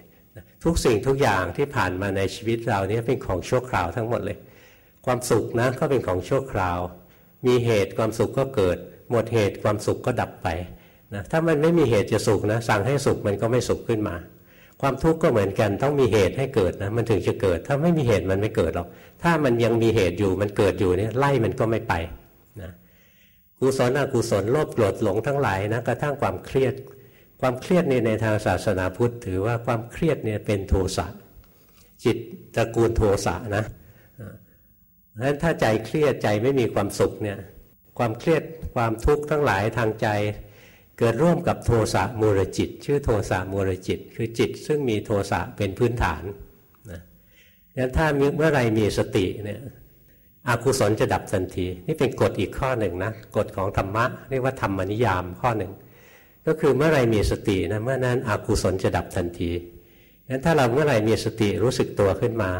ทุกสิ่งทุกอย่างที่ผ่านมาในชีวิตเราเนี่ยเป็นของชั่วคราวทั้งหมดเลย ความสุขนะก็เป็นของชั่วคราว มีเหตุความสุขก็เกิด หมดเหตุความสุขก็ดับไปนะถ้ามันไม่มีเหตุจะสุขนะสั่งให้สุขมันก็ไม่สุขขึ้นมา ความทุกข์ก็เหมือนกันต้องมีเหตุให้เกิดนะมันถึงจะเกิด ถ้าไม่มีเหตุมันไม่เกิดหรอกถ้ามันยังมีเหตุอยู่มันเกิดอยู่เนี่ยไล่มันก็ไม่ไปนะกุศลอกุศลโลภโกรธหลงทั้งหลายนะกระทั่งความเครียด ความเครียดนี่ในทางศาสนาพุทธ ถือว่าความเครียดเนี่ยเป็นโทสะจิตตระกูลโทสะนะเพราะฉะนั้นถ้าใจเครียดใจไม่มีความสุขเนี่ย ความเครียดความทุกข์ทั้งหลายทางใจ เกิดร่วมกับโทสะมูรจิต ชื่อโทสะมูรจิต คือจิตซึ่งมีโทสะเป็นพื้นฐานนะงั้นถ้าเมื่อไรมีสติเนี่ยอากุศลจะดับทันที นี่เป็นกฎอีกข้อหนึ่งนะกฎของธรรมะเรียกว่าธรรมนิยามข้อหนึ่งก็คือเมื่อไรมีสตินะเมื่อนั้นอากุศลจะดับทันทีงั้นถ้าเราเมื่อไรมีสติรู้สึกตัวขึ้นมา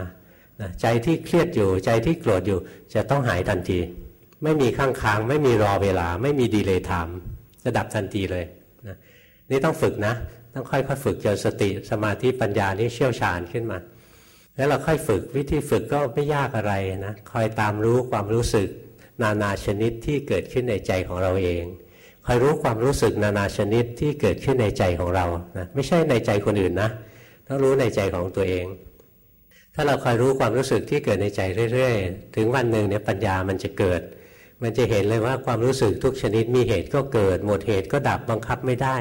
นะใจที่เครียดอยู่ใจที่โกรธอยู่จะต้องหายทันที ไม่มีข้างค้างไม่มีรอเวลา ไม่มีดีเลย์ไทม์จะดับทันทีเลยนะนี่ต้องฝึกนะ ต้องค่อยๆฝึกจนสติสมาธิปัญญานี่เชี่ยวชาญขึ้นมา แล้วเราค่อยฝึกวิธีฝึกก็ไม่ยากอะไรนะคอยตามรู้ความรู้สึก นานาชนิดที่เกิดขึ้นในใจของเราเองคอยรู้ความรู้สึกนานาชนิดที่เกิดขึ้นในใจของเรานะไม่ใช่ในใจคนอื่นนะต้องรู้ในใจของตัวเอง ถ้าเราคอยรู้ความรู้สึกที่เกิดในใจเรื่อย ๆ ถึงวันหนึ่งเนี่ยปัญญามันจะเกิด มันจะเห็นเลยว่าความรู้สึกทุกชนิดมีเหตุก็เกิด หมดเหตุก็ดับบังคับไม่ได้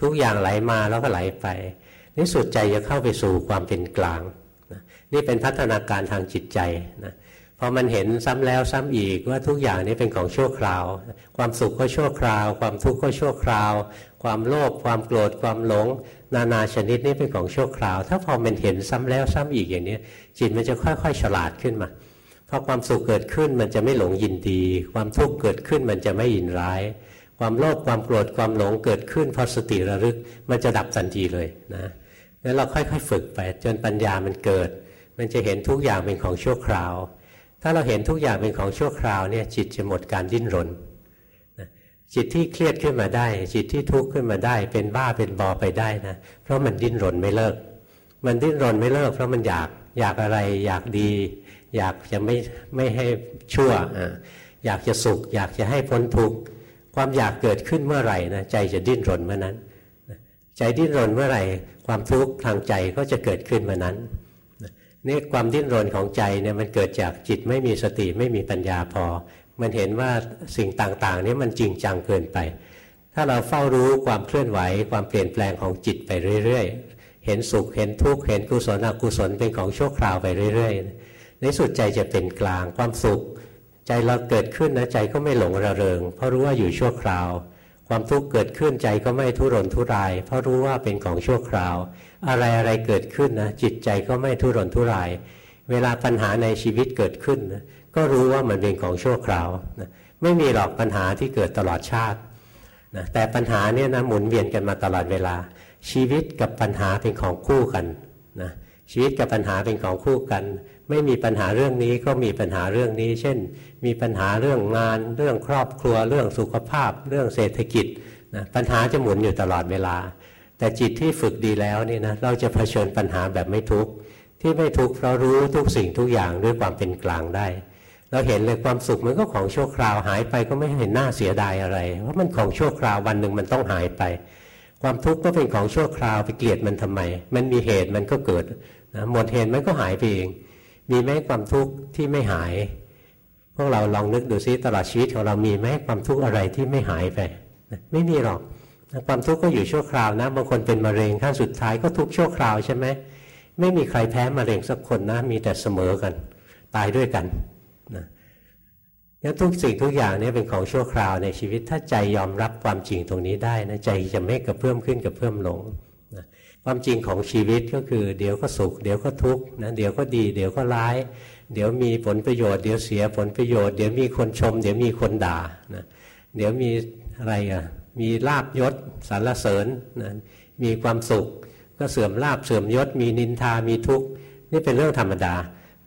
ทุกอย่างไหลมาแล้วก็ไหลไปนี่สุดใจจะเข้าไปสู่ความเป็นกลางนี่เป็นพัฒนาการทางจิตใจนะพอมันเห็นซ้ำแล้วซ้ำอีกว่าทุกอย่างนี้เป็นของชั่วคราว ความสุขก็ชั่วคราว ความทุกข์ก็ชั่วคราว ความโลภความโกรธความหลง นานาชนิดนี้เป็นของชั่วคราว ถ้าพอมันเห็นซ้ำแล้วซ้ำอีกอย่างนี้จิตมันจะค่อยๆ ฉลาดขึ้นมา พอความสุขเกิดขึ้นมันจะไม่หลงยินดี ความทุกข์เกิดขึ้นมันจะไม่ยินร้าย ความโลภความโกรธความหลงเกิดขึ้นพอสติระลึกมันจะดับทันทีเลยนะแล้วเราค่อยๆฝึกไป จนปัญญามันเกิด มันจะเห็นทุกอย่างเป็นของชั่วคราว ถ้าเราเห็นทุกอย่างเป็นของชั่วคราวเนี่ยจิตจะหมดการดิ้นรนจิตที่เครียดขึ้นมาได้ จิตที่ทุกข์ขึ้นมาได้ เป็นบ้าเป็นบอไปได้นะเพราะมันดิ้นรนไม่เลิก มันดิ้นรนไม่เลิก เพราะมันอยากอยากอะไรอยากดี อยากจะไม่ไม่ให้ชั่วอยากจะสุข อยากจะให้พ้นทุกข์ความอยากเกิดขึ้นเมื่อไหร่นะใจจะดิ้นรนเมื่อนั้นใจดิ้นรนเมื่อไหร่ ความทุกข์ทางใจก็จะเกิดขึ้นเมื่อนั้นนี่ความดิ้นรนของใจเนี่ยมันเกิดจากจิตไม่มีสติไม่มีปัญญาพอ มันเห็นว่าสิ่งต่างๆนี้มันจริงจังเกินไป ถ้าเราเฝ้ารู้ความเคลื่อนไหว ความเปลี่ยนแปลงของจิตไปเรื่อย ๆ เห็นสุขเห็นทุกข์เห็นกุศลอกุศลเป็นของชั่วคราวไปเรื่อย ๆ ในสุดใจจะเป็นกลางความสุข ใจเราเกิดขึ้นนะใจก็ไม่หลงระเริง เพราะรู้ว่าอยู่ชั่วคราว ความทุกข์เกิดขึ้นใจก็ไม่ทุรนทุราย เพราะรู้ว่าเป็นของชั่วคราว อะไรอะไรเกิดขึ้นนะจิตใจก็ไม่ทุรนทุราย เวลาปัญหาในชีวิตเกิดขึ้นนะก็รู้ว่ามันเป็นของชั่วคราวนะไม่มีหรอกปัญหาที่เกิดตลอดชาตินะแต่ปัญหาเนี่ยนะหมุนเวียนกันมาตลอดเวลา ชีวิตกับปัญหาเป็นของคู่กันนะชีวิตกับปัญหาเป็นของคู่กัน ไม่มีปัญหาเรื่องนี้ก็มีปัญหาเรื่องนี้ เช่น มีปัญหาเรื่องงาน เรื่องครอบครัว เรื่องสุขภาพ เรื่องเศรษฐกิจนะปัญหาจะหมุนอยู่ตลอดเวลา แต่จิตที่ฝึกดีแล้วนี่นะเราจะเผชิญปัญหาแบบไม่ทุกข์ที่ไม่ทุกข์เพราะรู้ทุกสิ่งทุกอย่างด้วยความเป็นกลางได้ เราเห็นเลยความสุขมันก็ของชั่วคราวหายไปก็ไม่เห็นหน้าเสียดายอะไรเพราะมันของชั่วคราววันหนึ่งมันต้องหายไป ความทุกข์ก็เป็นของชั่วคราวไปเกลียดมันทำไม มันมีเหตุมันก็เกิดนะหมดเหตุมันก็หายไปเอง มีไหมความทุกข์ที่ไม่หาย พวกเราลองนึกดูซิตลอดชีวิตของเรามีไหมความทุกข์อะไรที่ไม่หายไป ไม่มีหรอกความทุกข์ก็อยู่ชั่วคราวนะบางคนเป็นมะเร็งขั้นสุดท้ายก็ทุกข์ชั่วคราวใช่ไหมไม่มีใครแพ้มะเร็งสักคนนะ มีแต่เสมอกัน ตายด้วยกันนะงั้นทุกสิ่งทุกอย่างนี้เป็นของชั่วคราวในชีวิตถ้าใจยอมรับความจริงตรงนี้ได้นะใจจะไม่กระเพื่อมขึ้นกระเพื่อมลง ความจริงของชีวิตก็คือ เดี๋ยวก็สุข เดี๋ยวก็ทุกข์นะเดี๋ยวก็ดี เดี๋ยวก็ร้าย เดี๋ยวมีผลประโยชน์เดี๋ยวเสียผลประโยชน์เดี๋ยวมีคนชม เดี๋ยวมีคนด่านะเดี๋ยวมีอะไรอะมีลาบยศสรรเสริญนะมีความสุข ก็เสื่อมลาบเสื่อมยศ มีนินทามีทุกข์นี่เป็นเรื่องธรรมดา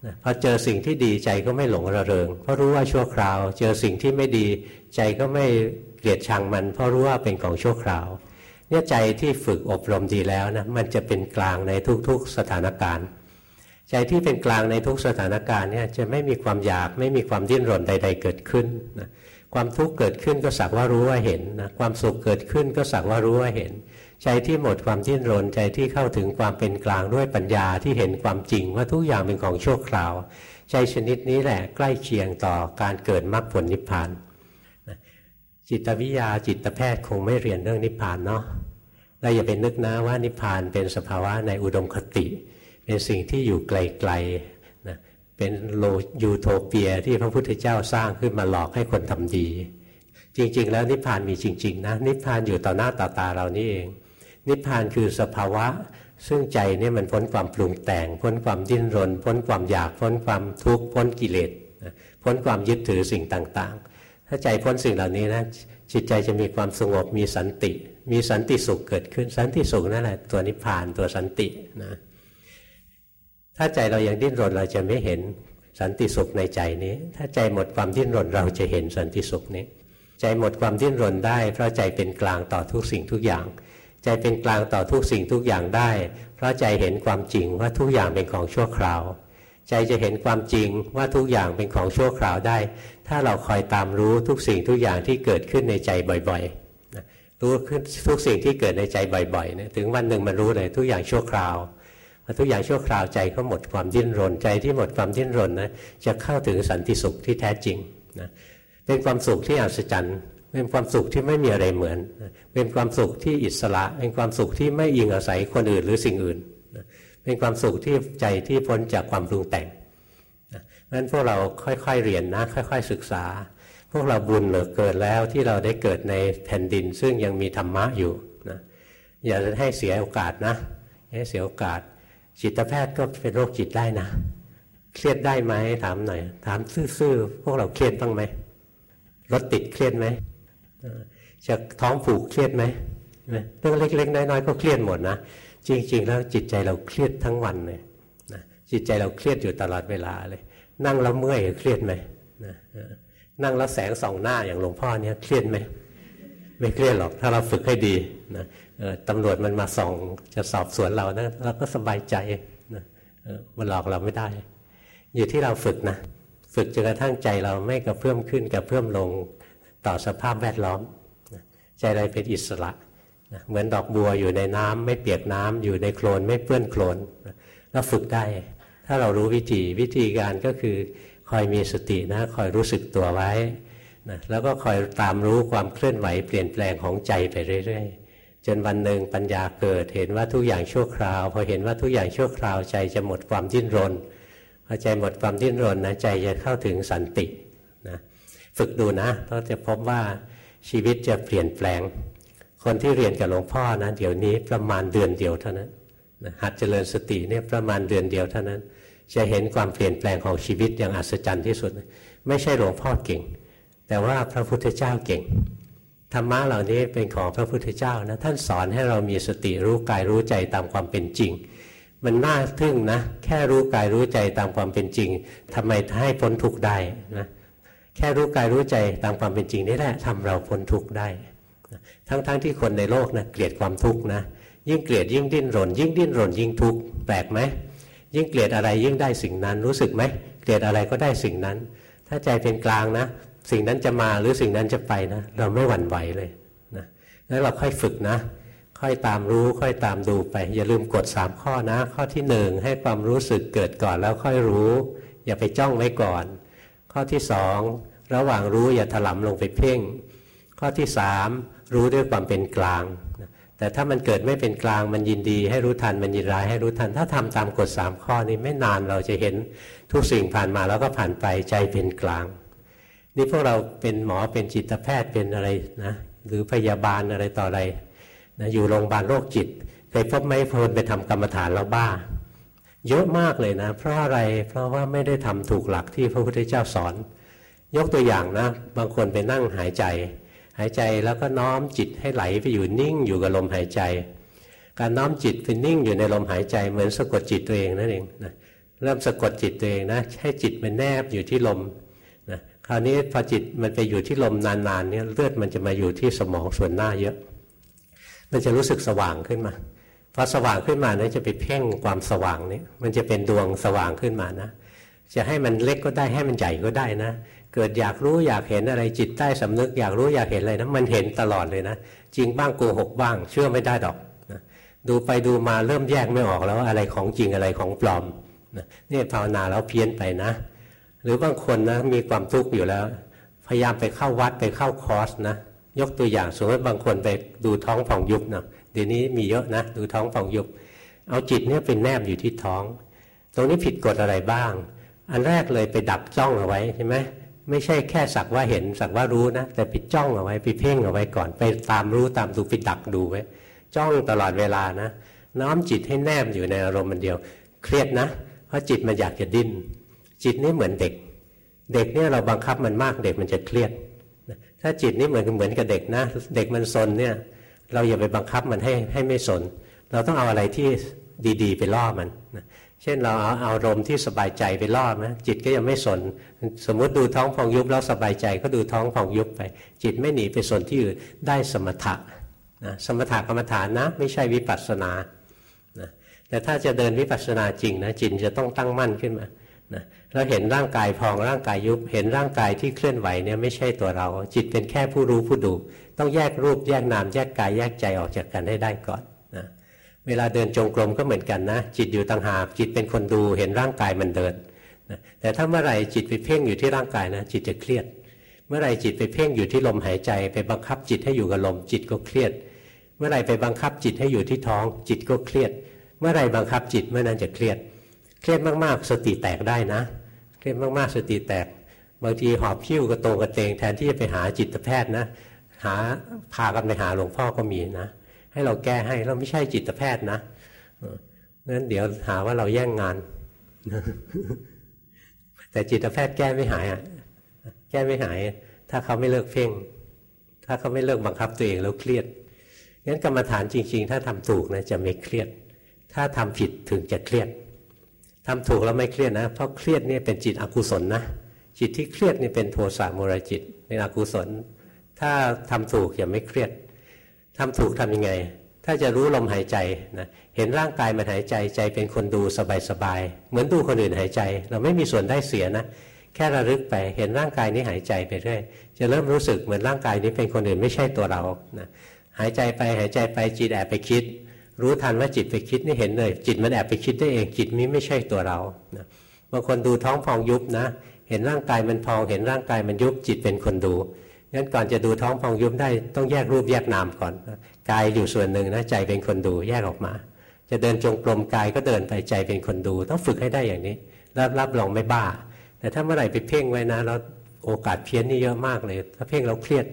นะพอเจอสิ่งที่ดีใจก็ไม่หลงระเริง เพราะรู้ว่าชั่วคราว เจอสิ่งที่ไม่ดีใจก็ไม่เกลียดชังมัน เพราะรู้ว่าเป็นของชั่วคราว เนี่ยใจที่ฝึกอบรมดีแล้วนะมันจะเป็นกลางในทุก ๆสถานการณ์ ใจที่เป็นกลางในทุกสถานการณ์เนี่ยจะไม่มีความอยากไม่มีความดิ้นรนใด ๆ เกิดขึ้นนะความทุกข์เกิดขึ้นก็สักว่ารู้ว่าเห็นนะความสุขเกิดขึ้นก็สักว่ารู้ว่าเห็น ใจที่หมดความทิ้นรนใจที่เข้าถึงความเป็นกลางด้วยปัญญาที่เห็นความจริงว่าทุกอย่างเป็นของชั่วคราว ใจชนิดนี้แหละใกล้เคียงต่อการเกิดมรรคผลนิพพานจิตวิทยาจิตแพทย์คงไม่เรียนเรื่องนิพพานเนาะ เราอย่าไปนึกนะว่านิพพานเป็นสภาวะในอุดมคติ เป็นสิ่งที่อยู่ไกลๆนะเป็นโลยูโทเปียที่พระพุทธเจ้าสร้างขึ้นมาหลอกให้คนทำดี จริง ๆ แล้วนิพพานมีจริง ๆ นะ นิพพานอยู่ต่อหน้าต่อตาเรานี่เอง นิพพานคือสภาวะ ซึ่งใจนี่มันพ้นความปรุงแต่ง พ้นความดิ้นรน พ้นความอยากพ้นความทุกข์พ้นกิเลสพ้นความยึดถือสิ่งต่างๆ ถ้าใจพ้นสิ่งเหล่านี้นะ จิตใจจะมีความสงบมีสันติ มีสันติสุขเกิดขึ้นสันติสุขนั่นแหละตัวนิพพานตัวสันตินะถ้าใจเรายังดิ้นรนเราจะไม่เห็นสันติสุขในใจนี้ ถ้าใจหมดความดิ้นรนเราจะเห็นสันติสุขนี้ ใจหมดความดิ้นรนได้ เพราะใจเป็นกลางต่อทุกสิ่งทุกอย่าง ใจเป็นกลางต่อทุกสิ่งทุกอย่างได้ เพราะใจเห็นความจริงว่าทุกอย่างเป็นของชั่วคราว ใจจะเห็นความจริงว่าทุกอย่างเป็นของชั่วคราวได้ ถ้าเราคอยตามรู้ทุกสิ่งทุกอย่างที่เกิดขึ้นในใจบ่อยๆรู้ขึ้นทุกสิ่งที่เกิดในใจบ่อยๆนะถึงวันหนึ่งมันรู้เลยทุกอย่างชั่วคราวทุกอย่างชั่วคราวใจเขาหมดความดิ้นรนใจที่หมดความดิ้นรนนะจะเข้าถึงสันติสุขที่แท้จริงนะเป็นความสุขที่อัศจรรย์เป็นความสุขที่ไม่มีอะไรเหมือน เป็นความสุขที่อิสระ เป็นความสุขที่ไม่อิงอาศัยคนอื่นหรือสิ่งอื่น เป็นความสุขที่ใจที่พ้นจากความปรุงแต่ง นั้นพวกเราค่อยๆเรียนนะ ค่อย ๆ ศึกษา พวกเราบุญเหลือเกิดแล้วที่เราได้เกิดในแผ่นดิน ซึ่งยังมีธรรมะอยู่นะอย่าให้เสียโอกาสนะให้เสียโอกาส จิตแพทย์ก็เป็นโรคจิตได้นะ เครียดได้ไหมถามหน่อย ถามซื่อๆพวกเราเครียดบ้างไหมรถติดเครียดไหมจะท้องผูกเครียดไหมเรื่องเล็กๆน้อยๆก็เครียดหมดนะจริง ๆ แล้วจิตใจเราเครียดทั้งวันเลยนะจิตใจเราเครียดอยู่ตลอดเวลาเลย นั่งแล้วเมื่อยเครียดไหมนะนั่งแล้วแสงส่องหน้าอย่างหลวงพ่อเนี่ยเครียดไหมไม่เครียดหรอกถ้าเราฝึกให้ดีนะตำรวจมันมาส่องจะสอบสวนเรานะเราก็สบายใจนะมันหลอกเราไม่ได้ อยู่ที่เราฝึกนะ ฝึกจนกระทั่งใจเราไม่กระเพื่อมขึ้นกระเพื่อมลงต่อสภาพแวดล้อม ใจเราเป็นอิสระนะเหมือนดอกบัวอยู่ในน้ำไม่เปียกน้ำอยู่ในโคลนไม่เปื้อนโคลนเราฝึกได้ ถ้าเรารู้วิธีวิธีการก็คือคอยมีสตินะคอยรู้สึกตัวไว้นะแล้วก็คอยตามรู้ความเคลื่อนไหวเปลี่ยนแปลงของใจไปเรื่อยๆ จนวันหนึ่งปัญญาเกิดเห็นว่าทุกอย่างชั่วคราว พอเห็นว่าทุกอย่างชั่วคราวใจจะหมดความดิ้นรนพอใจหมดความดิ้นรนนะใจจะเข้าถึงสันตินะฝึกดูนะเราจะพบว่าชีวิตจะเปลี่ยนแปลง คนที่เรียนกับหลวงพ่อนะเดี๋ยวนี้ประมาณเดือนเดียวเท่านั้นนะหัดเจริญสติเนี่ยประมาณเดือนเดียวเท่านั้น จะเห็นความเปลี่ยนแปลงของชีวิตอย่างอัศจรรย์ที่สุด ไม่ใช่หลวงพ่อเก่ง แต่ว่าพระพุทธเจ้าเก่งธรรมะเหล่านี้เป็นของพระพุทธเจ้านะท่านสอนให้เรามีสติรู้กายรู้ใจตามความเป็นจริง มันน่าทึ่งนะแค่รู้กายรู้ใจตามความเป็นจริงทำไมให้พ้นทุกข์ได้นะแค่รู้กายรู้ใจตามความเป็นจริงนี่แหละทำเราพ้นทุกข์ได้ ทั้งๆทที่คนในโลกนะเกลียดความทุกข์นะยิ่งเกลียดยิ่งดิ้นรน ยิ่งดิ้นรนยิ่งทุกข์แปลกไหม ยิ่งเกลียดอะไรยิ่งได้สิ่งนั้นรู้สึกไหมเกลียดอะไรก็ได้สิ่งนั้น ถ้าใจเป็นกลางนะ สิ่งนั้นจะมาหรือสิ่งนั้นจะไปนะ เราไม่หวั่นไหวเลยนะแล้วเราค่อยฝึกนะ ค่อยตามรู้ค่อยตามดูไป อย่าลืมกดสามข้อนะ ข้อที่หนึ่งให้ความรู้สึกเกิดก่อนแล้วค่อยรู้ อย่าไปจ้องไว้ก่อน ข้อที่สองระหว่างรู้อย่าถลำลงไปเพ่ง ข้อที่สามรู้ด้วยความเป็นกลาง แต่ถ้ามันเกิดไม่เป็นกลางมันยินดี ให้รู้ทันมันยินร้ายให้รู้ทัน ถ้าทำตามกฎสามข้อนี้ไม่นานเราจะเห็นทุกสิ่งผ่านมาแล้วก็ผ่านไปใจเป็นกลาง นี่พวกเราเป็นหมอเป็นจิตแพทย์เป็นอะไรนะหรือพยาบาลอะไรต่ออะไรนะอยู่โรงพยาบาลโรคจิตเคยพบไหมพลไปทำกรรมฐานแล้วบ้า เยอะมากเลยนะ เพราะอะไรเพราะว่าไม่ได้ทำถูกหลักที่พระพุทธเจ้าสอน ยกตัวอย่างนะ บางคนไปนั่งหายใจ หายใจแล้วก็น้อมจิตให้ไหลไปอยู่นิ่งอยู่กับลมหายใจ การน้อมจิตไปนิ่งอยู่ในลมหายใจเหมือนสะกดจิตตัวเองนั่นเองนะเริ่มสะกดจิตตัวเองนะให้จิตมันแนบอยู่ที่ลมคราวนี้พอจิตมันไปอยู่ที่ลมนานๆเนี่ยเลือดมันจะมาอยู่ที่สมองส่วนหน้าเยอะ มันจะรู้สึกสว่างขึ้นมาพอสว่างขึ้นมาเนี่ยจะไปเพ่งความสว่างนี้มันจะเป็นดวงสว่างขึ้นมานะ จะให้มันเล็กก็ได้ให้มันใหญ่ก็ได้นะ เกิดอยากรู้อยากเห็นอะไรจิตใต้สำนึก อยากรู้อยากเห็นอะไรนะมันเห็นตลอดเลยนะจริงบ้างโกหกบ้าง เชื่อไม่ได้ดอกนะดูไปดูมาเริ่มแยกไม่ออกแล้วอะไรของจริงอะไรของปลอมนะนี่ภาวนาแล้วเพี้ยนไปนะ หรือบางคนนะมีความทุกข์อยู่แล้ว พยายามไปเข้าวัดไปเข้าคอร์สนะยกตัวอย่างสมมติบางคนไปดูท้องผ่องยุบนะเดี๋ยวนี้มีเยอะนะดูท้องผ่องยุบ เอาจิตเนี่ยเป็นแนบอยู่ที่ท้อง ตรงนี้ผิดกฎอะไรบ้าง อันแรกเลยไปดักจ้องเอาไว้ใช่ไหม ไม่ใช่แค่สักว่าเห็นสักว่ารู้นะ แต่ไปจ้องเอาไว้ไปเพ่งเอาไว้ก่อน ไปตามรู้ตามดูไปดักดูไว้จ้องตลอดเวลานะ น้อมจิตให้แนบอยู่ในอารมณ์มันเดียว เครียดนะ เพราะจิตมันอยากจะดิ้นจิตนี่เหมือนเด็ก เด็กเนี่ยเราบังคับมันมากเด็กมันจะเครียดถ้าจิตนี่เหมือนเหมือนกับเด็กนะ เด็กมันสนเนี่ย เราอย่าไปบังคับมันให้ให้ไม่สน เราต้องเอาอะไรที่ดีๆ ไปล่อมันนะ เช่นเราเอาอารมณ์ที่สบายใจไปล่อนะจิตก็ยังไม่สน สมมติดูท้องพองยุบแล้วสบายใจก็ดูท้องพองยุบไป จิตไม่หนีไปสนที่อื่นได้สมถะนะสมถะกรรมฐานนะ ไม่ใช่วิปัสสนานะแต่ถ้าจะเดินวิปัสสนาจริงนะจิตจะต้องตั้งมั่นขึ้นมานะเราเห็นร่างกายพองร่างกายยุบ เห็นร่างกายที่เคลื่อนไหวเนี่ยไม่ใช่ตัวเรา จิตเป็นแค่ผู้รู้ผู้ดู ต้องแยกรูปแยกนามแยกกายแยกใจออกจากกันให้ได้ก่อน เวลาเดินจงกรมก็เหมือนกันนะจิตอยู่ต่างหากจิตเป็นคนดูเห็นร่างกายมันเดินนะแต่ถ้าเมื่อไหร่จิตไปเพ่งอยู่ที่ร่างกายนะจิตจะเครียด เมื่อไหร่จิตไปเพ่งอยู่ที่ลมหายใจ ไปบังคับจิตให้อยู่กับลมจิตก็เครียด เมื่อไหร่ไปบังคับจิตให้อยู่ที่ท้อง จิตก็เครียด เมื่อไหร่บังคับจิตเมื่อนั้นจะเครียด เครียดมากๆ สติแตกได้นะ เครียดมากๆ สติแตก บางทีหอบพิ้วกระโตงกระเตงแทนที่จะไปหาจิตแพทย์นะ หาพากันไปหาหลวงพ่อก็มีนะ ให้เราแก้ให้เราไม่ใช่จิตแพทย์นะงั้นเดี๋ยวหาว่าเราแย่งงาน แต่จิตแพทย์แก้ไม่หายอะแก้ไม่หาย ถ้าเขาไม่เลิกเพ่ง ถ้าเขาไม่เลิกบังคับตัวเองแล้วเครียดงั้นกรรมฐานจริง ๆ ถ้าทำถูกนะจะไม่เครียด ถ้าทำผิดถึงจะเครียดทำถูกแล้วไม่เครียดนะ เพราะเครียดเนี่ยเป็นจิตอกุศลนะจิตที่เครียดนี่เป็นโทสะโมรจิตเป็นอกุศล ถ้าทำถูกอย่าไม่เครียด ทำถูกทํำยังไง ถ้าจะรู้ลมหายใจนะเห็นร่างกายมันหายใจใจเป็นคนดูสบายๆเหมือนดูคนอื่นหายใจ เราไม่มีส่วนได้เสียนะแค่ระลึกไปเห็นร่างกายนี้หายใจไปเรื่อยจะเริ่มรู้สึกเหมือนร่างกายนี้เป็นคนอื่นไม่ใช่ตัวเรานะหายใจไปหายใจไปจิตแอบไปคิด รู้ทันว่าจิตไปคิดนี่เห็นเลย จิตมันแอบไปคิดได้เองจิตนี้ไม่ใช่ตัวเรานะบางคนดูท้องพองยุบนะ เห็นร่างกายมันพอง เห็นร่างกายมันยุบจิตเป็นคนดู งั้นก่อนจะดูท้องพองยุบได้ต้องแยกรูปแยกนามก่อนกายอยู่ส่วนหนึ่งนะใจเป็นคนดูแยกออกมา จะเดินจงกรมกายก็เดินไปใจเป็นคนดู ต้องฝึกให้ได้อย่างนี้ รับรับรองไม่บ้า แต่ถ้าเมื่อไหร่ไปเพ่งไว้นะแล้วโอกาสเพี้ยนนี่เยอะมากเลย ถ้าเพ่งเราเครียด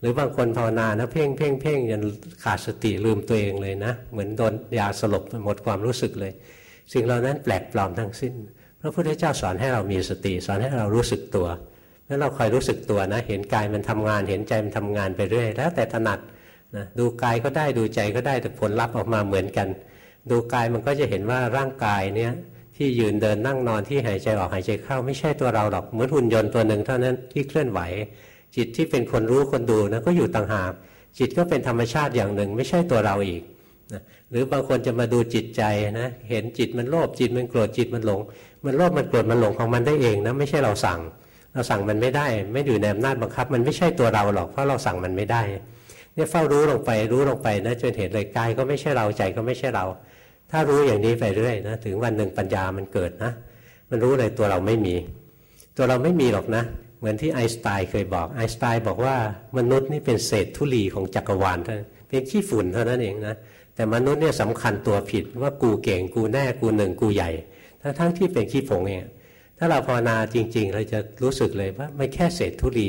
หรือบางคนภาวนานะเพ่งเพ่งเพ่งจนขาดสติลืมตัวเองเลยนะ เหมือนโดนยาสลบหมดความรู้สึกเลย สิ่งเหล่านั้นแปลกปลอมทั้งสิ้นพระพุทธเจ้าสอนให้เรามีสติ สอนให้เรารู้สึกตัว แล้วเราคอยรู้สึกตัวนะ เห็นกายมันทำงาน เห็นใจมันทำงานไปเรื่อย แล้วแต่ถนัดนะดูกายก็ได้ดูใจก็ได้แต่ผลลัพธ์ออกมาเหมือนกัน ดูกายมันก็จะเห็นว่าร่างกายเนี้ยที่ยืนเดินนั่งนอนที่หายใจออกหายใจเข้า ไม่ใช่ตัวเราหรอกเหมือนหุ่นยนต์ตัวหนึ่งเท่านั้นที่เคลื่อนไหว จิตที่เป็นคนรู้คนดูนะก็อยู่ต่างหากจิตก็เป็นธรรมชาติอย่างหนึ่ง ไม่ใช่ตัวเราอีกนะหรือบางคนจะมาดูจิตใจนะเห็นจิตมันโลภจิตมันโกรธจิตมันหลง มันโลภมันโกรธมันหลงของมันได้เองนะไม่ใช่เราสั่ง เราสั่งมันไม่ได้ ไม่อยู่ในอำนาจบังคับ มันไม่ใช่ตัวเราหรอกเพราะเราสั่งมันไม่ได้ เนี่ยเฝ้ารู้ลงไปรู้ลงไปนะจนเห็นเลยกายก็ไม่ใช่เราใจก็ไม่ใช่เรา ถ้ารู้อย่างนี้ไปเรื่อยนะถึงวันหนึ่งปัญญามันเกิดนะ มันรู้เลยตัวเราไม่มี ตัวเราไม่มีหรอกนะ เหมือนที่ไอน์สไตน์เคยบอกไอน์สไตน์บอกว่ามนุษย์นี่เป็นเศษธุลีของจักรวาลเท่านั้นเป็นขี้ฝุ่นเท่านั้นเองนะแต่มนุษย์เนี่ยสำคัญตัวผิดว่ากูเก่งกูแน่กูหนึ่งกูใหญ่ทั้งทั้งที่เป็นขี้ผงเอง ถ้าเราภาวนาจริง ๆ เราจะรู้สึกเลยว่าไม่แค่เศษธุลี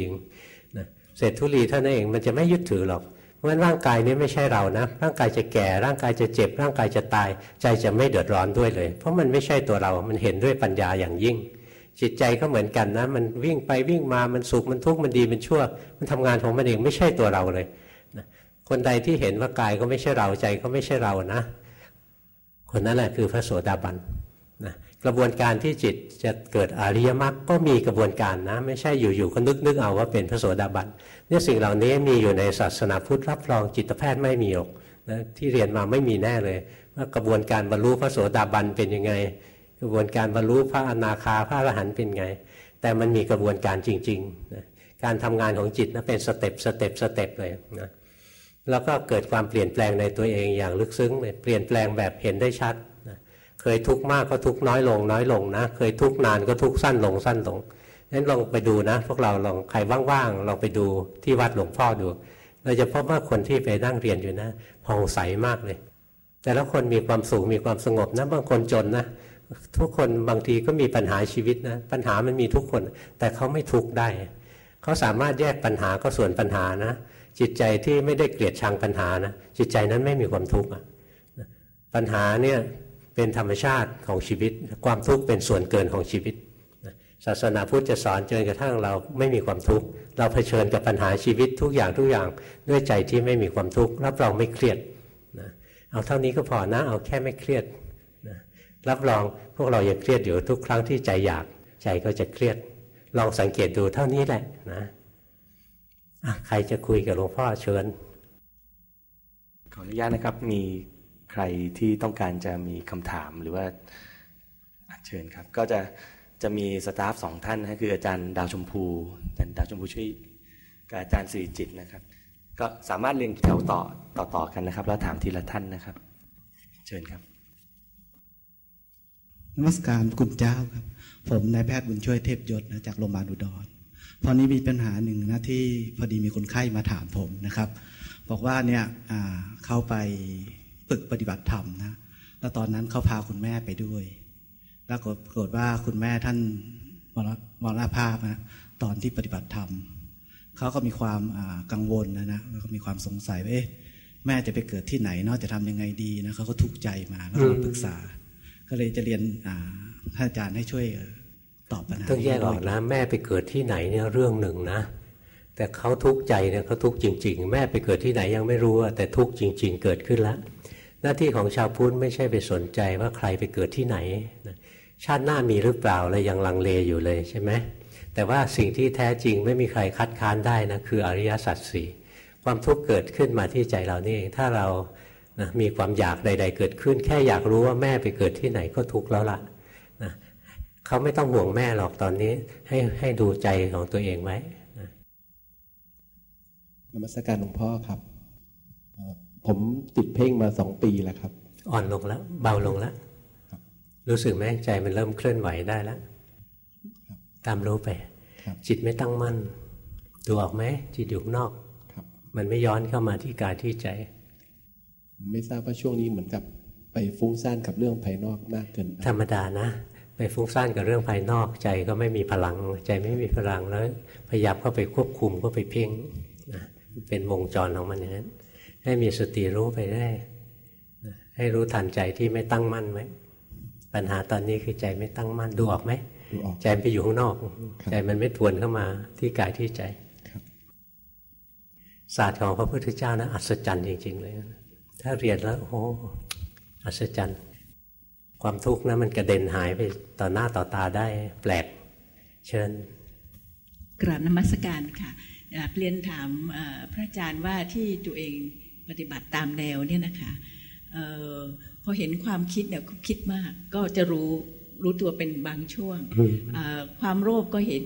นะเศษธุลีเท่านั้นเองมันจะไม่ยึดถือหรอกเพราะฉะนั้นร่างกายนี้ไม่ใช่เรานะ ร่างกายจะแก่ร่างกายจะเจ็บ ร่างกายจะตาย ใจจะไม่เดือดร้อนด้วยเลย เพราะมันไม่ใช่ตัวเรา มันเห็นด้วยปัญญาอย่างยิ่ง จิตใจก็เหมือนกันนะ มันวิ่งไปวิ่งมามันสุขมันทุกข์มันดีมันชั่ว มันทำงานของมันเองไม่ใช่ตัวเราเลยนะคนใดที่เห็นว่ากายก็ไม่ใช่เราใจก็ไม่ใช่เรานะ คนนั้นแหละคือพระโสดาบัน กระบวนการที่จิตจะเกิดอริยมรรคก็มีกระบวนการนะ ไม่ใช่อยู่ๆก็นึกนึกเอาว่าเป็นพระโสดาบันเนี่ยสิ่งเหล่านี้มีอยู่ในศาสนาพุทธรับรองจิตแพทย์ไม่มีหรอกนะที่เรียนมาไม่มีแน่เลย ว่ากระบวนการบรรลุพระโสดาบันเป็นยังไง กระบวนการบรรลุพระอนาคาพระอรหันต์เป็นไง แต่มันมีกระบวนการจริงๆนะการทำงานของจิตนะเป็น step step step เลยนะแล้วก็เกิดความเปลี่ยนแปลงในตัวเองอย่างลึกซึ้งเลยเปลี่ยนแปลงแบบเห็นได้ชัด เคยทุกข์มากก็ทุกข์น้อยลง น้อยลงนะ เคยทุกข์นานก็ทุกข์สั้นลงสั้นลงนั้นลองไปดูนะ พวกเราลองใครว่างๆลองไปดูที่วัดหลวงพ่อดู เราจะพบว่าคนที่ไปนั่งเรียนอยู่นะผ่องใสมากเลย แต่ละคนมีความสุขมีความสงบนะบางคนจนนะทุกคนบางทีก็มีปัญหาชีวิตนะ ปัญหามันมีทุกคน แต่เขาไม่ทุกข์ได้ เขาสามารถแยกปัญหาก็ส่วนปัญหานะ จิตใจที่ไม่ได้เกลียดชังปัญหานะจิตใจนั้นไม่มีความทุกข์ปัญหาเนี่ย เป็นธรรมชาติของชีวิต ความทุกข์เป็นส่วนเกินของชีวิตศาสนาพุทธจะสอนจนกระทั่งเราไม่มีความทุกข์เราเผชิญกับปัญหาชีวิตทุกอย่างทุกอย่างด้วยใจที่ไม่มีความทุกข์รับรองไม่เครียดนะเอาเท่านี้ก็พอนะเอาแค่ไม่เครียดนะรับรองพวกเราอยังเครียดอยู่ทุกครั้งที่ใจอยากใจก็จะเครียด ลองสังเกตดูเท่านี้แหละนะใครจะคุยกับหลวงพ่อเชิญขออนุญาตนะครับมี ใครที่ต้องการจะมีคำถามหรือว่าเชิญครับ ก็จะจะมีสตาฟสองท่านนะคืออาจารย์ดาวชมพูอาจารย์ดาวชมพูช่วยกับอาจารย์สิริจิตนะครับ ก็สามารถเรียงแถวต่อต่อต่อกันนะครับ แล้วถามทีละท่านนะครับ เชิญครับนมัสการคุณเจ้าครับ ผมนายแพทย์บุญช่วยเทพยศนะจากโรงพยาบาลอุดรพอนี้มีปัญหาหนึ่งนะที่พอดีมีคนไข้มาถามผมนะครับ บอกว่าเนี่ยเขาไป ฝึกปฏิบัติธรรมนะ แล้วตอนนั้นเขาพาคุณแม่ไปด้วยแล้วปรากฏว่าคุณแม่ท่านมรณภาพนะตอนที่ปฏิบัติธรรมเขาก็มีความกังวลนะนะแล้วก็มีความสงสัยว่าแม่จะไปเกิดที่ไหนเนาะจะทำยังไงดีนะเขาก็ทุกข์ใจมาแล้วมาปรึกษา ก็เลยจะเรียนท่านอาจารย์ให้ช่วยตอบปัญหาต้องแยกออกนะ แม่ไปเกิดที่ไหนเนี่ยเรื่องหนึ่งนะ แต่เขาทุกข์ใจเนี่ยเขาทุกข์จริง ๆ แม่ไปเกิดที่ไหนยังไม่รู้แต่ทุกข์จริง ๆ เกิดขึ้นแล้ว หน้าที่ของชาวพุทธไม่ใช่ไปสนใจว่าใครไปเกิดที่ไหนนะชาติหน้ามีหรือเปล่าเลยยังลังเลอยู่เลยใช่ไหมแต่ว่าสิ่งที่แท้จริงไม่มีใครคัดค้านได้นะคืออริยสัจสี่ความทุกข์เกิดขึ้นมาที่ใจเรานี่เองถ้าเรานะมีความอยากใด ๆ เกิดขึ้น แค่อยากรู้ว่าแม่ไปเกิดที่ไหนก็ทุกข์แล้วล่ะนะเขาไม่ต้องห่วงแม่หรอกตอนนี้ ให้ให้ดูใจของตัวเองไว้นะนมัสการหลวงพ่อครับ ผมติดเพ่งมาสองปีแล้วครับ อ่อนลงแล้ว เบาลงแล้วรู้สึกไหมใจมันเริ่มเคลื่อนไหวได้แล้วตามรู้ไปจิตไม่ตั้งมั่นดูออกไหมจิตอยู่นอกมันไม่ย้อนเข้ามาที่กายที่ใจ ไม่ทราบว่าช่วงนี้เหมือนกับ ไปฟุ้งซ่านกับเรื่องภายนอกมากเกินธรรมดานะ ไปฟุ้งซ่านกับเรื่องภายนอกใจก็ไม่มีพลัง ใจไม่มีพลังแล้ว พยายามเข้าไปควบคุมก็ไปเพ่งนะเป็นวงจรของมันอย่างนั้น ให้มีสติรู้ไปได้ให้รู้ทันใจที่ไม่ตั้งมั่นไว้ปัญหาตอนนี้คือใจไม่ตั้งมั่นดูออกไหมใจไปอยู่ข้างนอก ใจมันไม่ทวนเข้ามาที่กายที่ใจศาสตร์ของพระพุทธเจ้านะอัศจรรย์จริง ๆ เลย ถ้าเรียนแล้วโอ้อัศจรรย์ ความทุกข์นะมันกระเด็นหายไปต่อหน้าต่อตาได้แปลก เชิญ กราบนมัสการค่ะอยากเรียนถามพระอาจารย์ว่าที่ตัวเอง ปฏิบัติตามแนวเนี่ยนะคะพอเห็นความคิดเนี่ยคิดมาก ก็จะรู้รู้ตัวเป็นบางช่วง ความโลภก็เห็น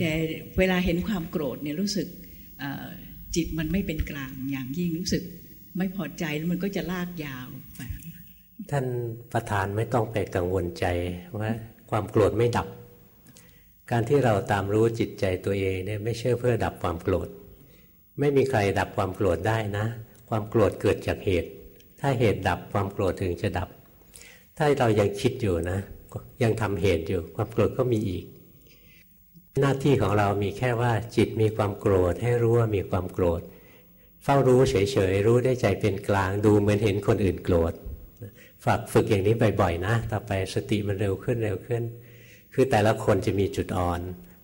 แต่เวลาเห็นความโกรธเนี่ยรู้สึกจิตมันไม่เป็นกลางอย่างยิ่งรู้สึกไม่พอใจแล้วมันก็จะลากยาวไปท่านประธานไม่ต้องไปกังวลใจว่าความโกรธไม่ดับ การที่เราตามรู้จิตใจตัวเองเนี่ยไม่ใช่เพื่อดับความโกรธ ไม่มีใครดับความโกรธได้นะ ความโกรธเกิดจากเหตุ ถ้าเหตุดับความโกรธถึงจะดับ ถ้าเรายังคิดอยู่นะ ยังทำเหตุอยู่ ความโกรธก็มีอีก หน้าที่ของเรามีแค่ว่าจิตมีความโกรธให้รู้ว่ามีความโกรธ เฝ้ารู้เฉยๆรู้ได้ใจเป็นกลางดูเหมือนเห็นคนอื่นโกรธฝากฝึกอย่างนี้บ่อยๆนะ ต่อไปสติมันเร็วขึ้นเร็วขึ้น คือแต่ละคนจะมีจุดอ่อน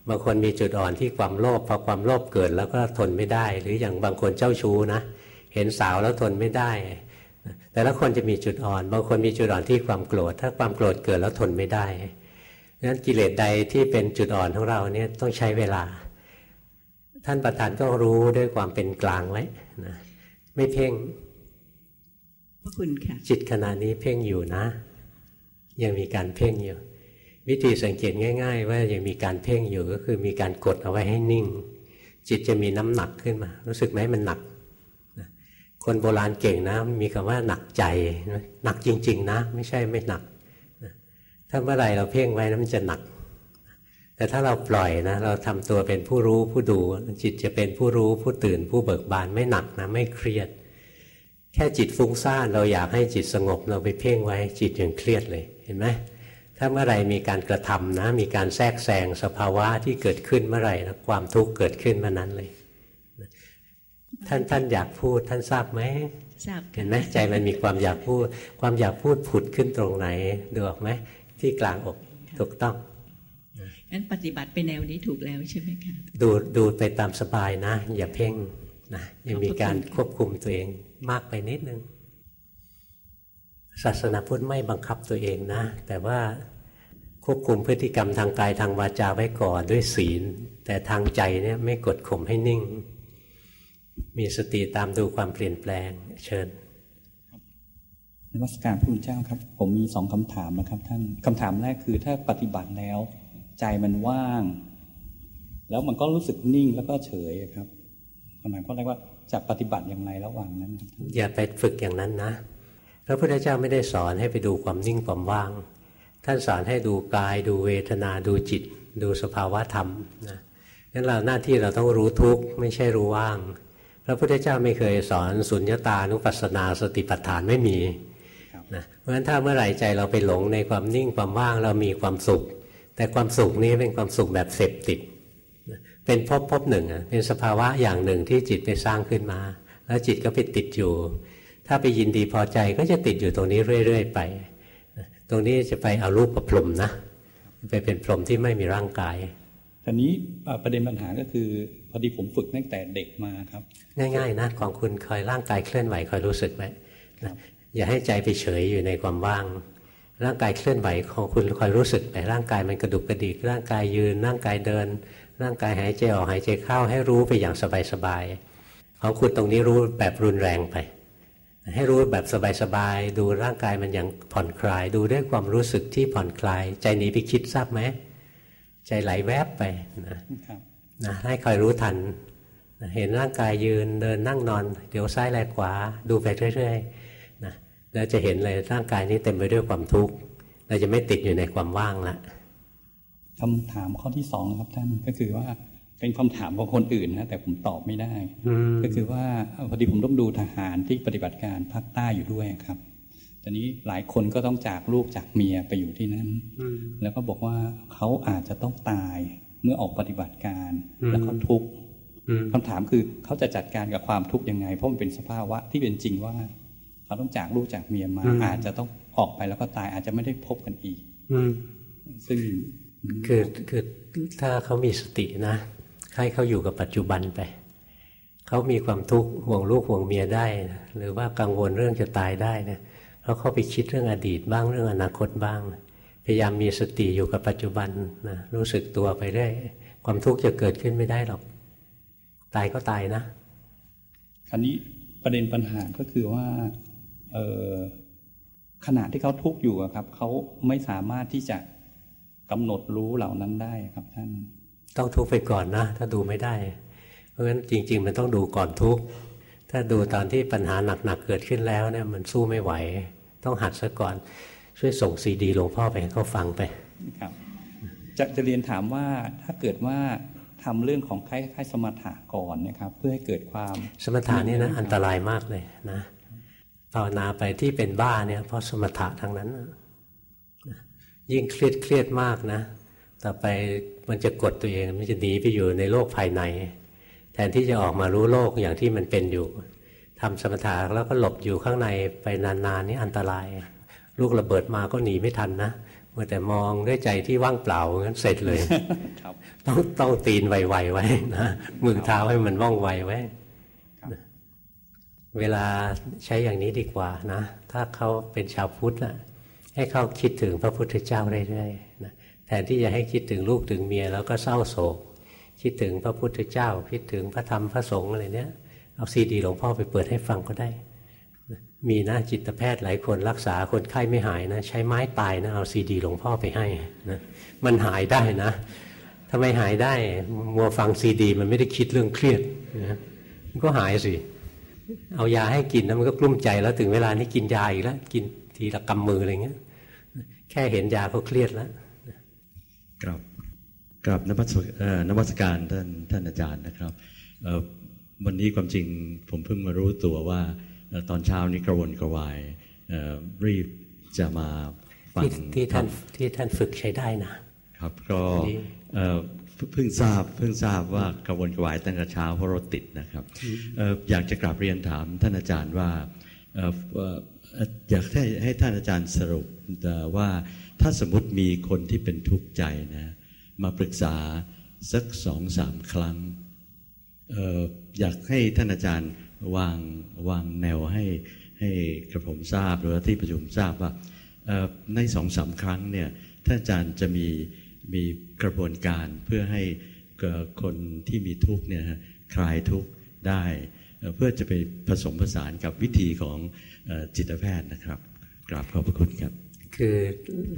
บางคนมีจุดอ่อนที่ความโลภพอความโลภเกิดแล้วก็ทนไม่ได้ หรืออย่างบางคนเจ้าชู้นะ เห็นสาวแล้วทนไม่ได้ แต่ละคนจะมีจุดอ่อน บางคนมีจุดอ่อนที่ความโกรธ ถ้าความโกรธเกิดแล้วทนไม่ได้ดังนั้นกิเลสใดที่เป็นจุดอ่อนของเราเนี่ยต้องใช้เวลา ท่านประธานก็รู้ด้วยความเป็นกลางไว้นะไม่เพ่งพระคุณค่ะจิตขณะนี้เพ่งอยู่นะ ยังมีการเพ่งอยู่ วิธีสังเกตง่าย ๆ ว่ายังมีการเพ่งอยู่ก็คือมีการกดเอาไว้ให้นิ่ง จิตจะมีน้ำหนักขึ้นมา รู้สึกไหมมันหนัก คนโบราณเก่งนะ มีคำว่าหนักใจหนักจริง ๆ นะ ไม่ใช่ไม่หนักถ้าเมื่อไรเราเพ่งไว้นะมันจะหนัก แต่ถ้าเราปล่อยนะเราทำตัวเป็นผู้รู้ผู้ดู จิตจะเป็นผู้รู้ผู้ตื่นผู้เบิกบานไม่หนักนะไม่เครียด แค่จิตฟุ้งซ่านเราอยากให้จิตสงบเราไปเพ่งไว้จิตยังเครียดเลยเห็นไหมถ้าเมื่อไรมีการกระทำนะ มีการแทรกแซงสภาวะที่เกิดขึ้นเมื่อไหร่นะความทุกข์เกิดขึ้นเมื่อนั้นเลย ท่านท่านอยากพูดท่านทราบไหมทราบเห็นไหมใจมันมีความอยากพูด ความอยากพูดผุดขึ้นตรงไหนดูออกไหมที่กลางอกถูกต้องงั้นปฏิบัติไปแนวนี้ถูกแล้วใช่ไหมคะดูดูไปตามสบายนะ อย่าเพ่งนะยังมีการควบคุมตัวเองมากไปนิดนึง ศาสนาพุทธไม่บังคับตัวเองนะ แต่ว่าควบคุมพฤติกรรมทางกายทางวาจาไว้ก่อนด้วยศีล แต่ทางใจเนี่ยไม่กดข่มให้นิ่ง มีสติตามดูความเปลี่ยนแปลง เชิญนวัตการพระคุณเจ้าครับ ผมมีสองคำถามนะครับ ท่านคำถามแรกคือถ้าปฏิบัติแล้ว ใจมันว่าง แล้วมันก็รู้สึกนิ่งแล้วก็เฉยครับคำถามก็เรียกว่าจะปฏิบัติอย่างไรระหว่างนั้น อย่าไปฝึกอย่างนั้นนะพระพุทธเจ้าไม่ได้สอนให้ไปดูความนิ่งความว่าง ท่านสอนให้ดูกาย ดูเวทนาดูจิต ดูสภาวะธรรมนะงั้นเราหน้าที่เราต้องรู้ทุกข์ไม่ใช่รู้ว่าง พระพุทธเจ้าไม่เคยสอนสุญญตานุปัสสนาสติปัฏฐานไม่มีนะเพราะฉะนั้นถ้าเมื่อไหร่ใจเราไปหลงในความนิ่งความว่างเรามีความสุข แต่ความสุขนี้เป็นความสุขแบบเสพติด เป็นพบพบหนึ่งเป็นสภาวะอย่างหนึ่งที่จิตไปสร้างขึ้นมา แล้วจิตก็ไปติดอยู่ ถ้าไปยินดีพอใจก็จะติดอยู่ตรงนี้เรื่อย ๆ ไป ตรงนี้จะไปเอารูปประพรมนะ ไปเป็นพรหมที่ไม่มีร่างกาย ทีนี้ประเด็นปัญหาก็คือพอดีผมฝึกตั้งแต่เด็กมาครับ ง่ายๆนะของคุณคอยร่างกายเคลื่อนไหวคอยรู้สึกไหมอย่าให้ใจไปเฉยอยู่ในความว่าง ร่างกายเคลื่อนไหวของคุณคอยรู้สึกไปร่างกายมันกระดุกกระดิกร่างกายยืน ร่างกายเดิน ร่างกายหายใจออกหายใจเข้าให้รู้ไปอย่างสบายๆของคุณตรงนี้รู้แบบรุนแรงไป ให้รู้แบบสบายๆดูร่างกายมันอย่างผ่อนคลาย ดูด้วยความรู้สึกที่ผ่อนคลาย ใจหนีไปคิดทราบไหม ใจไหลแวบไปนะนะให้คอยรู้ทันเห็นร่างกายยืนเดินนั่งนอน เดี๋ยวซ้ายแลขวาดูไปเรื่อยๆเราจะเห็นเลยร่างกายนี้เต็มไปด้วยความทุกข์เราจะไม่ติดอยู่ในความว่างละคำถามข้อที่สองครับท่านก็คือว่าเป็นคำถามของคนอื่นนะแต่ผมตอบไม่ได้ ก็คือว่าพอดีผมต้องดูทหารที่ปฏิบัติการภาคใต้อยู่ด้วยครับ ตอนนี้หลายคนก็ต้องจากลูกจากเมียไปอยู่ที่นั่นแล้วก็บอกว่าเขาอาจจะต้องตายเมื่อออกปฏิบัติการแล้วก็ทุกข์คำถามคือเขาจะจัดการกับความทุกข์ยังไง เพราะมันเป็นสภาวะที่เป็นจริงว่า เขาต้องจากลูกจากเมียมาอาจจะต้องออกไปแล้วก็ตายอาจจะไม่ได้พบกันอีกอืซึ่งคือคือถ้าเขามีสตินะให้เขาอยู่กับปัจจุบันไปเขามีความทุกข์ห่วงลูกห่วงเมียได้ หรือว่ากังวลเรื่องจะตายได้เนี่ย เพราะเขาไปคิดเรื่องอดีตบ้างเรื่องอนาคตบ้าง พยายามมีสติอยู่กับปัจจุบันนะรู้สึกตัวไปได้ความทุกข์จะเกิดขึ้นไม่ได้หรอก ตายก็ตายนะคราวนี้ประเด็นปัญหาก็คือว่าเออขณะที่เขาทุกข์อยู่ครับเขาไม่สามารถที่จะกำหนดรู้เหล่านั้นได้ครับท่าน ต้องทุกข์ไปก่อนนะ ถ้าดูไม่ได้ เพราะฉะนั้นจริง ๆ มันต้องดูก่อนทุกข์ ถ้าดูตอนที่ปัญหาหนักๆเกิดขึ้นแล้วเนี่ยมันสู้ไม่ไหว ต้องหัดซะก่อน ช่วยส่งซีดีหลวงพ่อไปให้เขาฟังไปครับจะจะเรียนถามว่าถ้าเกิดว่าทำเรื่องของคล้ายๆสมถะก่อนนะครับ เพื่อให้เกิดความสมถะนี่นะอันตรายมากเลยนะภาวนาไปที่เป็นบ้าเนี่ยเพราะสมถะทั้งนั้นยิ่งเครียดเครียดมากนะ ต่อไปมันจะกดตัวเองมันจะหนีไปอยู่ในโลกภายใน แทนที่จะออกมารู้โลกอย่างที่มันเป็นอยู่ทำสมถะแล้วก็หลบอยู่ข้างในไปนานๆนี่อันตราย ลูกระเบิดมาก็หนีไม่ทันนะเมื่อแต่มองด้วยใจที่ว่างเปล่างั้นเสร็จเลยต้องต้องตีนไวๆไว้นะมือเท้าให้มันว่องไวไว้เวลาใช้อย่างนี้ดีกว่านะ ถ้าเขาเป็นชาวพุทธนะให้เขาคิดถึงพระพุทธเจ้าเรื่อยๆนะแทนที่จะให้คิดถึงลูกถึงเมียแล้วก็เศร้าโศก คิดถึงพระพุทธเจ้า คิดถึงพระธรรมพระสงฆ์อะไรเนี้ยเอาซีดีหลวงพ่อไปเปิดให้ฟังก็ได้ มีนะจิตแพทย์หลายคนรักษาคนไข้ไม่หายนะ ใช้ไม้ตายนะเอาซีดีหลวงพ่อไปให้นะมันหายได้นะทำไมหายได้มัวฟังซีดี มันไม่ได้คิดเรื่องเครียดนะมันก็หายสิเอายาให้กินแล้วมันก็กลุ้มใจแล้วถึงเวลานี้กินยาอีกแล้วกินทีละกำมืออะไรเงี้ย แค่เห็นยาก็เครียดแล้วกรับ กรับนวัตนวัตการท่านท่านอาจารย์นะครับ วันนี้ความจริงผมเพิ่งมารู้ตัวว่าตอนเช้านี้กระวนกระวายรีบจะมาฟังที่ท่านที่ท่านฝึกใช้ได้นะครับ ก็เพิ่งทราบเพิ่งทราบว่ากระวนกระวายตั้งแต่เช้าเพราะรถติดนะครับอยากจะกราบเรียนถามท่านอาจารย์ว่าอยากให้ให้ท่านอาจารย์สรุปว่าถ้าสมมติมีคนที่เป็นทุกข์ใจนะ มาปรึกษาสักสองสามครั้งอออยากให้ท่านอาจารย์วางวางแนวให้ให้กระผมทราบหรือที่ประชุมทราบว่าในสองสาครั้งเนี่ยท่านอาจารย์จะมีมีกระบวนการเพื่อให้คนที่มีทุกข์เนี่ยคลายทุกข์ได้เพื่อจะไปผสมผสานกับวิธีของจิตแพทย์นะครับกราบขอบพระคุณครับ คือ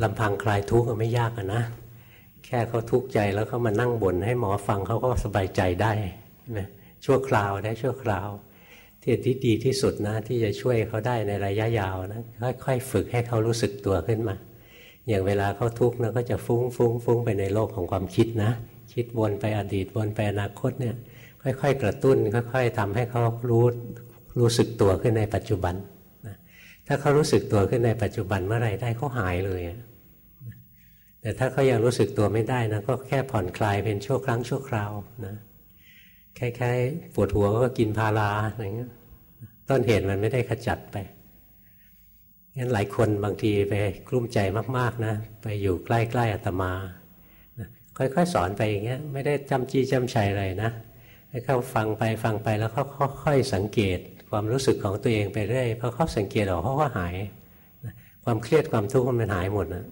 ลำพังคลายทุกข์ไม่ยากนะ แค่เขาทุกข์ใจแล้วเขามานั่งบ่นให้หมอฟังเขาก็สบายใจได้นะชั่วคราวได้ชั่วคราวที่ที่ดีที่สุดนะที่จะช่วยเขาได้ในระยะยาวนะค่อยๆฝึกให้เขารู้สึกตัวขึ้นมา อย่างเวลาเขาทุกข์นะก็จะฟุ้งฟุ้งฟุ้งไปในโลกของความคิดนะ คิดวนไปอดีตวนไปอนาคตเนี่ย ค่อยๆ กระตุ้น ค่อยๆทำให้เขารู้รู้สึกตัวขึ้นในปัจจุบันนะถ้าเขารู้สึกตัวขึ้นในปัจจุบันเมื่อไรได้เขาหายเลย แต่ถ้าเขายังรู้สึกตัวไม่ได้นะก็แค่ผ่อนคลายเป็นชั่วครั้งชั่วคราวนะคล้ายๆปวดหัวก็กินพาราอะไรเงี้ยต้นเหตุมันไม่ได้ขจัดไปงั้นหลายคนบางทีไปกลุ้มใจมากๆนะไปอยู่ใกล้ๆอาตมาค่อยๆสอนไปอย่างเงี้ยไม่ได้จำจี้จำชัยอะไรนะให้เขาฟังไปฟังไปแล้วเขาค่อยๆสังเกตความรู้สึกของตัวเองไปเรื่อยพอเขาสังเกตออกเขาก็หาย ความเครียดความทุกข์มันหายหมดนะ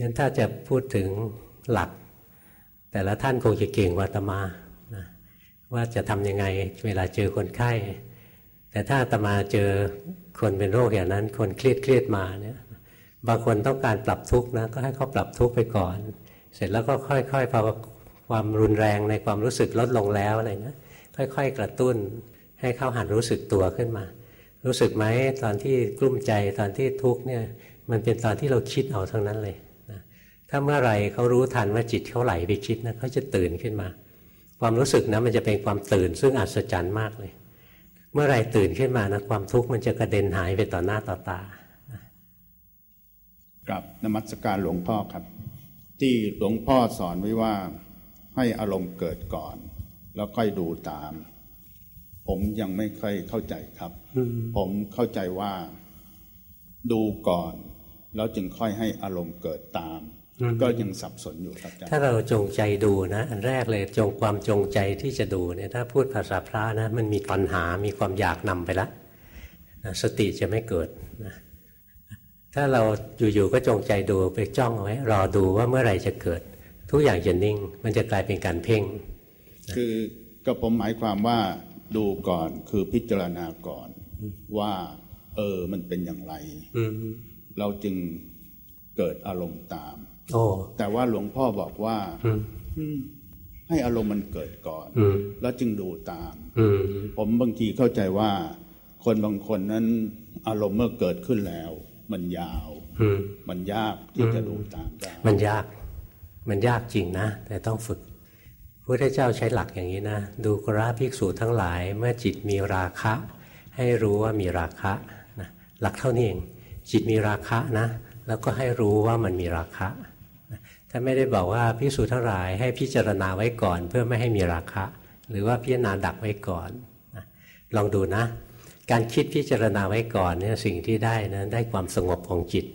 งั้นถ้าจะพูดถึงหลัก แต่ละท่านคงจะเก่งกว่าตมานะว่าจะทำยังไงเวลาเจอคนไข้ แต่ถ้าตมาเจอคนเป็นโรคอย่างนั้น คนเครียดเครียดมาเนี่ยบางคนต้องการปรับทุกข์นะก็ให้เขาปรับทุกข์ไปก่อน เสร็จแล้วก็ค่อยๆพอความรุนแรงในความรู้สึกลดลงแล้วอะไรเงี้ยค่อย ๆ กระตุ้นให้เขาหันรู้สึกตัวขึ้นมา รู้สึกไหมตอนที่กลุ้มใจตอนที่ทุกข์เนี่ยมันเป็นตอนที่เราคิดเอาทั้งนั้นเลย ถ้าเมื่อไรเขารู้ทันว่าจิตเขาไหลไปคิดนะเขาจะตื่นขึ้นมา ความรู้สึกนะมันจะเป็นความตื่นซึ่งอัศจรรย์มากเลย เมื่อไรตื่นขึ้นมานะความทุกข์มันจะกระเด็นหายไปต่อหน้าต่อตากับนมัสการหลวงพ่อครับ ที่หลวงพ่อสอนไว้ว่าให้อารมณ์เกิดก่อน แล้วค่อยดูตาม ผมยังไม่ค่อยเข้าใจครับ ผมเข้าใจว่า ดูก่อน แล้วจึงค่อยให้อารมณ์เกิดตาม ก็ยังสับสนอยู่ครับถ้าเราจงใจดูนะ อันแรกเลยจงความจงใจที่จะดูเนี่ยถ้าพูดภาษาพระนะ มันมีตัณหา มีความอยากนำไปละสติจะไม่เกิดนะถ้าเราอยู่ๆก็จงใจดูไปจ้องไว้รอดูว่าเมื่อไหร่จะเกิด ทุกอย่างจะนิ่ง มันจะกลายเป็นการเพ่ง คือก็ผมหมายความว่าดูก่อนคือพิจารณาก่อนว่า เออมันเป็นอย่างไรเราจึงเกิดอารมณ์ตาม โอ้แต่ว่าหลวงพ่อบอกว่าให้อารมณ์มันเกิดก่อนแล้วจึงดูตามผมบางทีเข้าใจว่า คนบางคนนั้น อารมณ์เมื่อเกิดขึ้นแล้ว มันยาวมันยากที่จะดูตามได้มันยาก มันยากจริงนะ แต่ต้องฝึกพระเจ้าใช้หลักอย่างนี้นะ ดูกราภิกษุทั้งหลาย เมื่อจิตมีราคะ ให้รู้ว่ามีราคะนะหลักเท่านี้เองจิตมีราคะนะ แล้วก็ให้รู้ว่ามันมีราคะ ถ้าไม่ได้บอกว่าพิสูจน์ทั้งหลายให้พิจารณาไว้ก่อน เพื่อไม่ให้มีราคะ หรือว่าพิจารณาดักไว้ก่อน ลองดูนะ การคิดพิจารณาไว้ก่อนเนี่ยสิ่งที่ได้นะได้ความสงบของจิต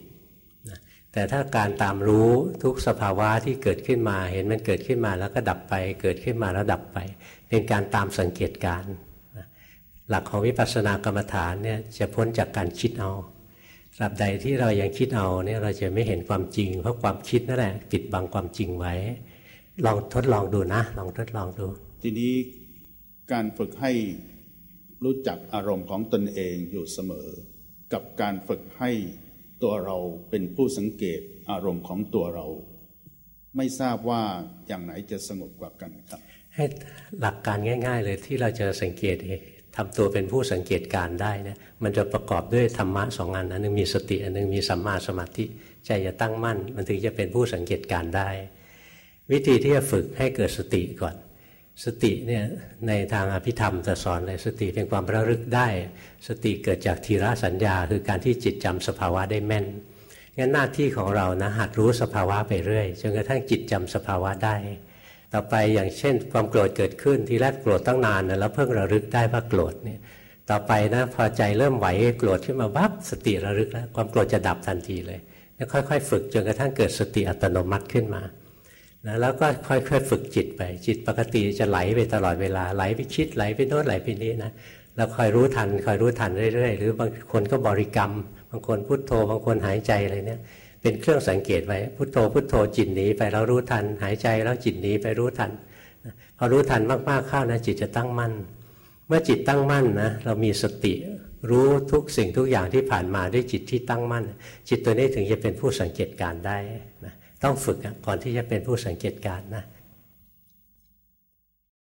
แต่ถ้าการตามรู้ทุกสภาวะที่เกิดขึ้นมาเห็นมันเกิดขึ้นมาแล้วก็ดับไป เกิดขึ้นมาแล้วดับไป เป็นการตามสังเกตการหลักของวิปัสสนากรรมฐานเนี่ยจะพ้นจากการคิดเอา ตราบใดที่เรายังคิดเอาเนี่ยเราจะไม่เห็นความจริง เพราะความคิดนั่นแหละปิดบังความจริงไว้ ลองทดลองดูนะ ลองทดลองดู ทีนี้การฝึกให้รู้จักอารมณ์ของตนเองอยู่เสมอ กับการฝึกให้ตัวเราเป็นผู้สังเกตอารมณ์ของตัวเรา ไม่ทราบว่าอย่างไหนจะสงบกว่ากันครับ ให้หลักการง่าย ๆ เลยที่เราจะสังเกตเอง ทำตัวเป็นผู้สังเกตการได้นะมันจะประกอบด้วยธรรมะสองอันอันนึงมีสติอันนึงมีสัมมาสมาธิใจจะตั้งมั่น มันถึงจะเป็นผู้สังเกตการได้ วิธีที่จะฝึกให้เกิดสติก่อน สติเนี่ยในทางอภิธรรมจะสอนเลยสติเป็นความระลึกได้ สติเกิดจากทีระสัญญา คือการที่จิตจำสภาวะได้แม่นงั้นหน้าที่ของเรานะหัดรู้สภาวะไปเรื่อยจนกระทั่งจิตจำสภาวะได้ ต่อไปอย่างเช่น ความโกรธเกิดขึ้นทีแรกโกรธตั้งนานนะแล้วเพิ่งระลึกได้ว่าโกรธเนี่ยต่อไปนะพอใจเริ่มไหวโกรธขึ้นมาวับสติระลึกแล้วความโกรธจะดับทันทีเลยแล้วค่อย ๆ ฝึกจนกระทั่งเกิดสติอัตโนมัติขึ้นมานะแล้วก็ค่อยๆฝึกจิตไป จิตปกติจะไหลไปตลอดเวลาไหลไปคิดไหลไปโน้นไหลไปนี้นะแล้วคอยรู้ทันคอยรู้ทันเรื่อยๆ หรือบางคนก็บริกรรม บางคนพุโทโธบางคนหายใจอะไรเนี่ย เป็นเครื่องสังเกตไว้พุโทโธพุโทโธจิตหนีไปเรารู้ทัน หายใจแล้วจิตหนีไปรู้ทันพอรู้ทันมากๆเข้านะจิตจะตั้งมั่น เมื่อจิตตั้งมั่นนะเรามีสติรู้ทุกสิ่งทุกอย่างที่ผ่านมาด้วยจิตที่ตั้งมั่น จิตตัวนี้ถึงจะเป็นผู้สังเกตการได้นะต้องฝึกก่อนที่จะเป็นผู้สังเกตการนะ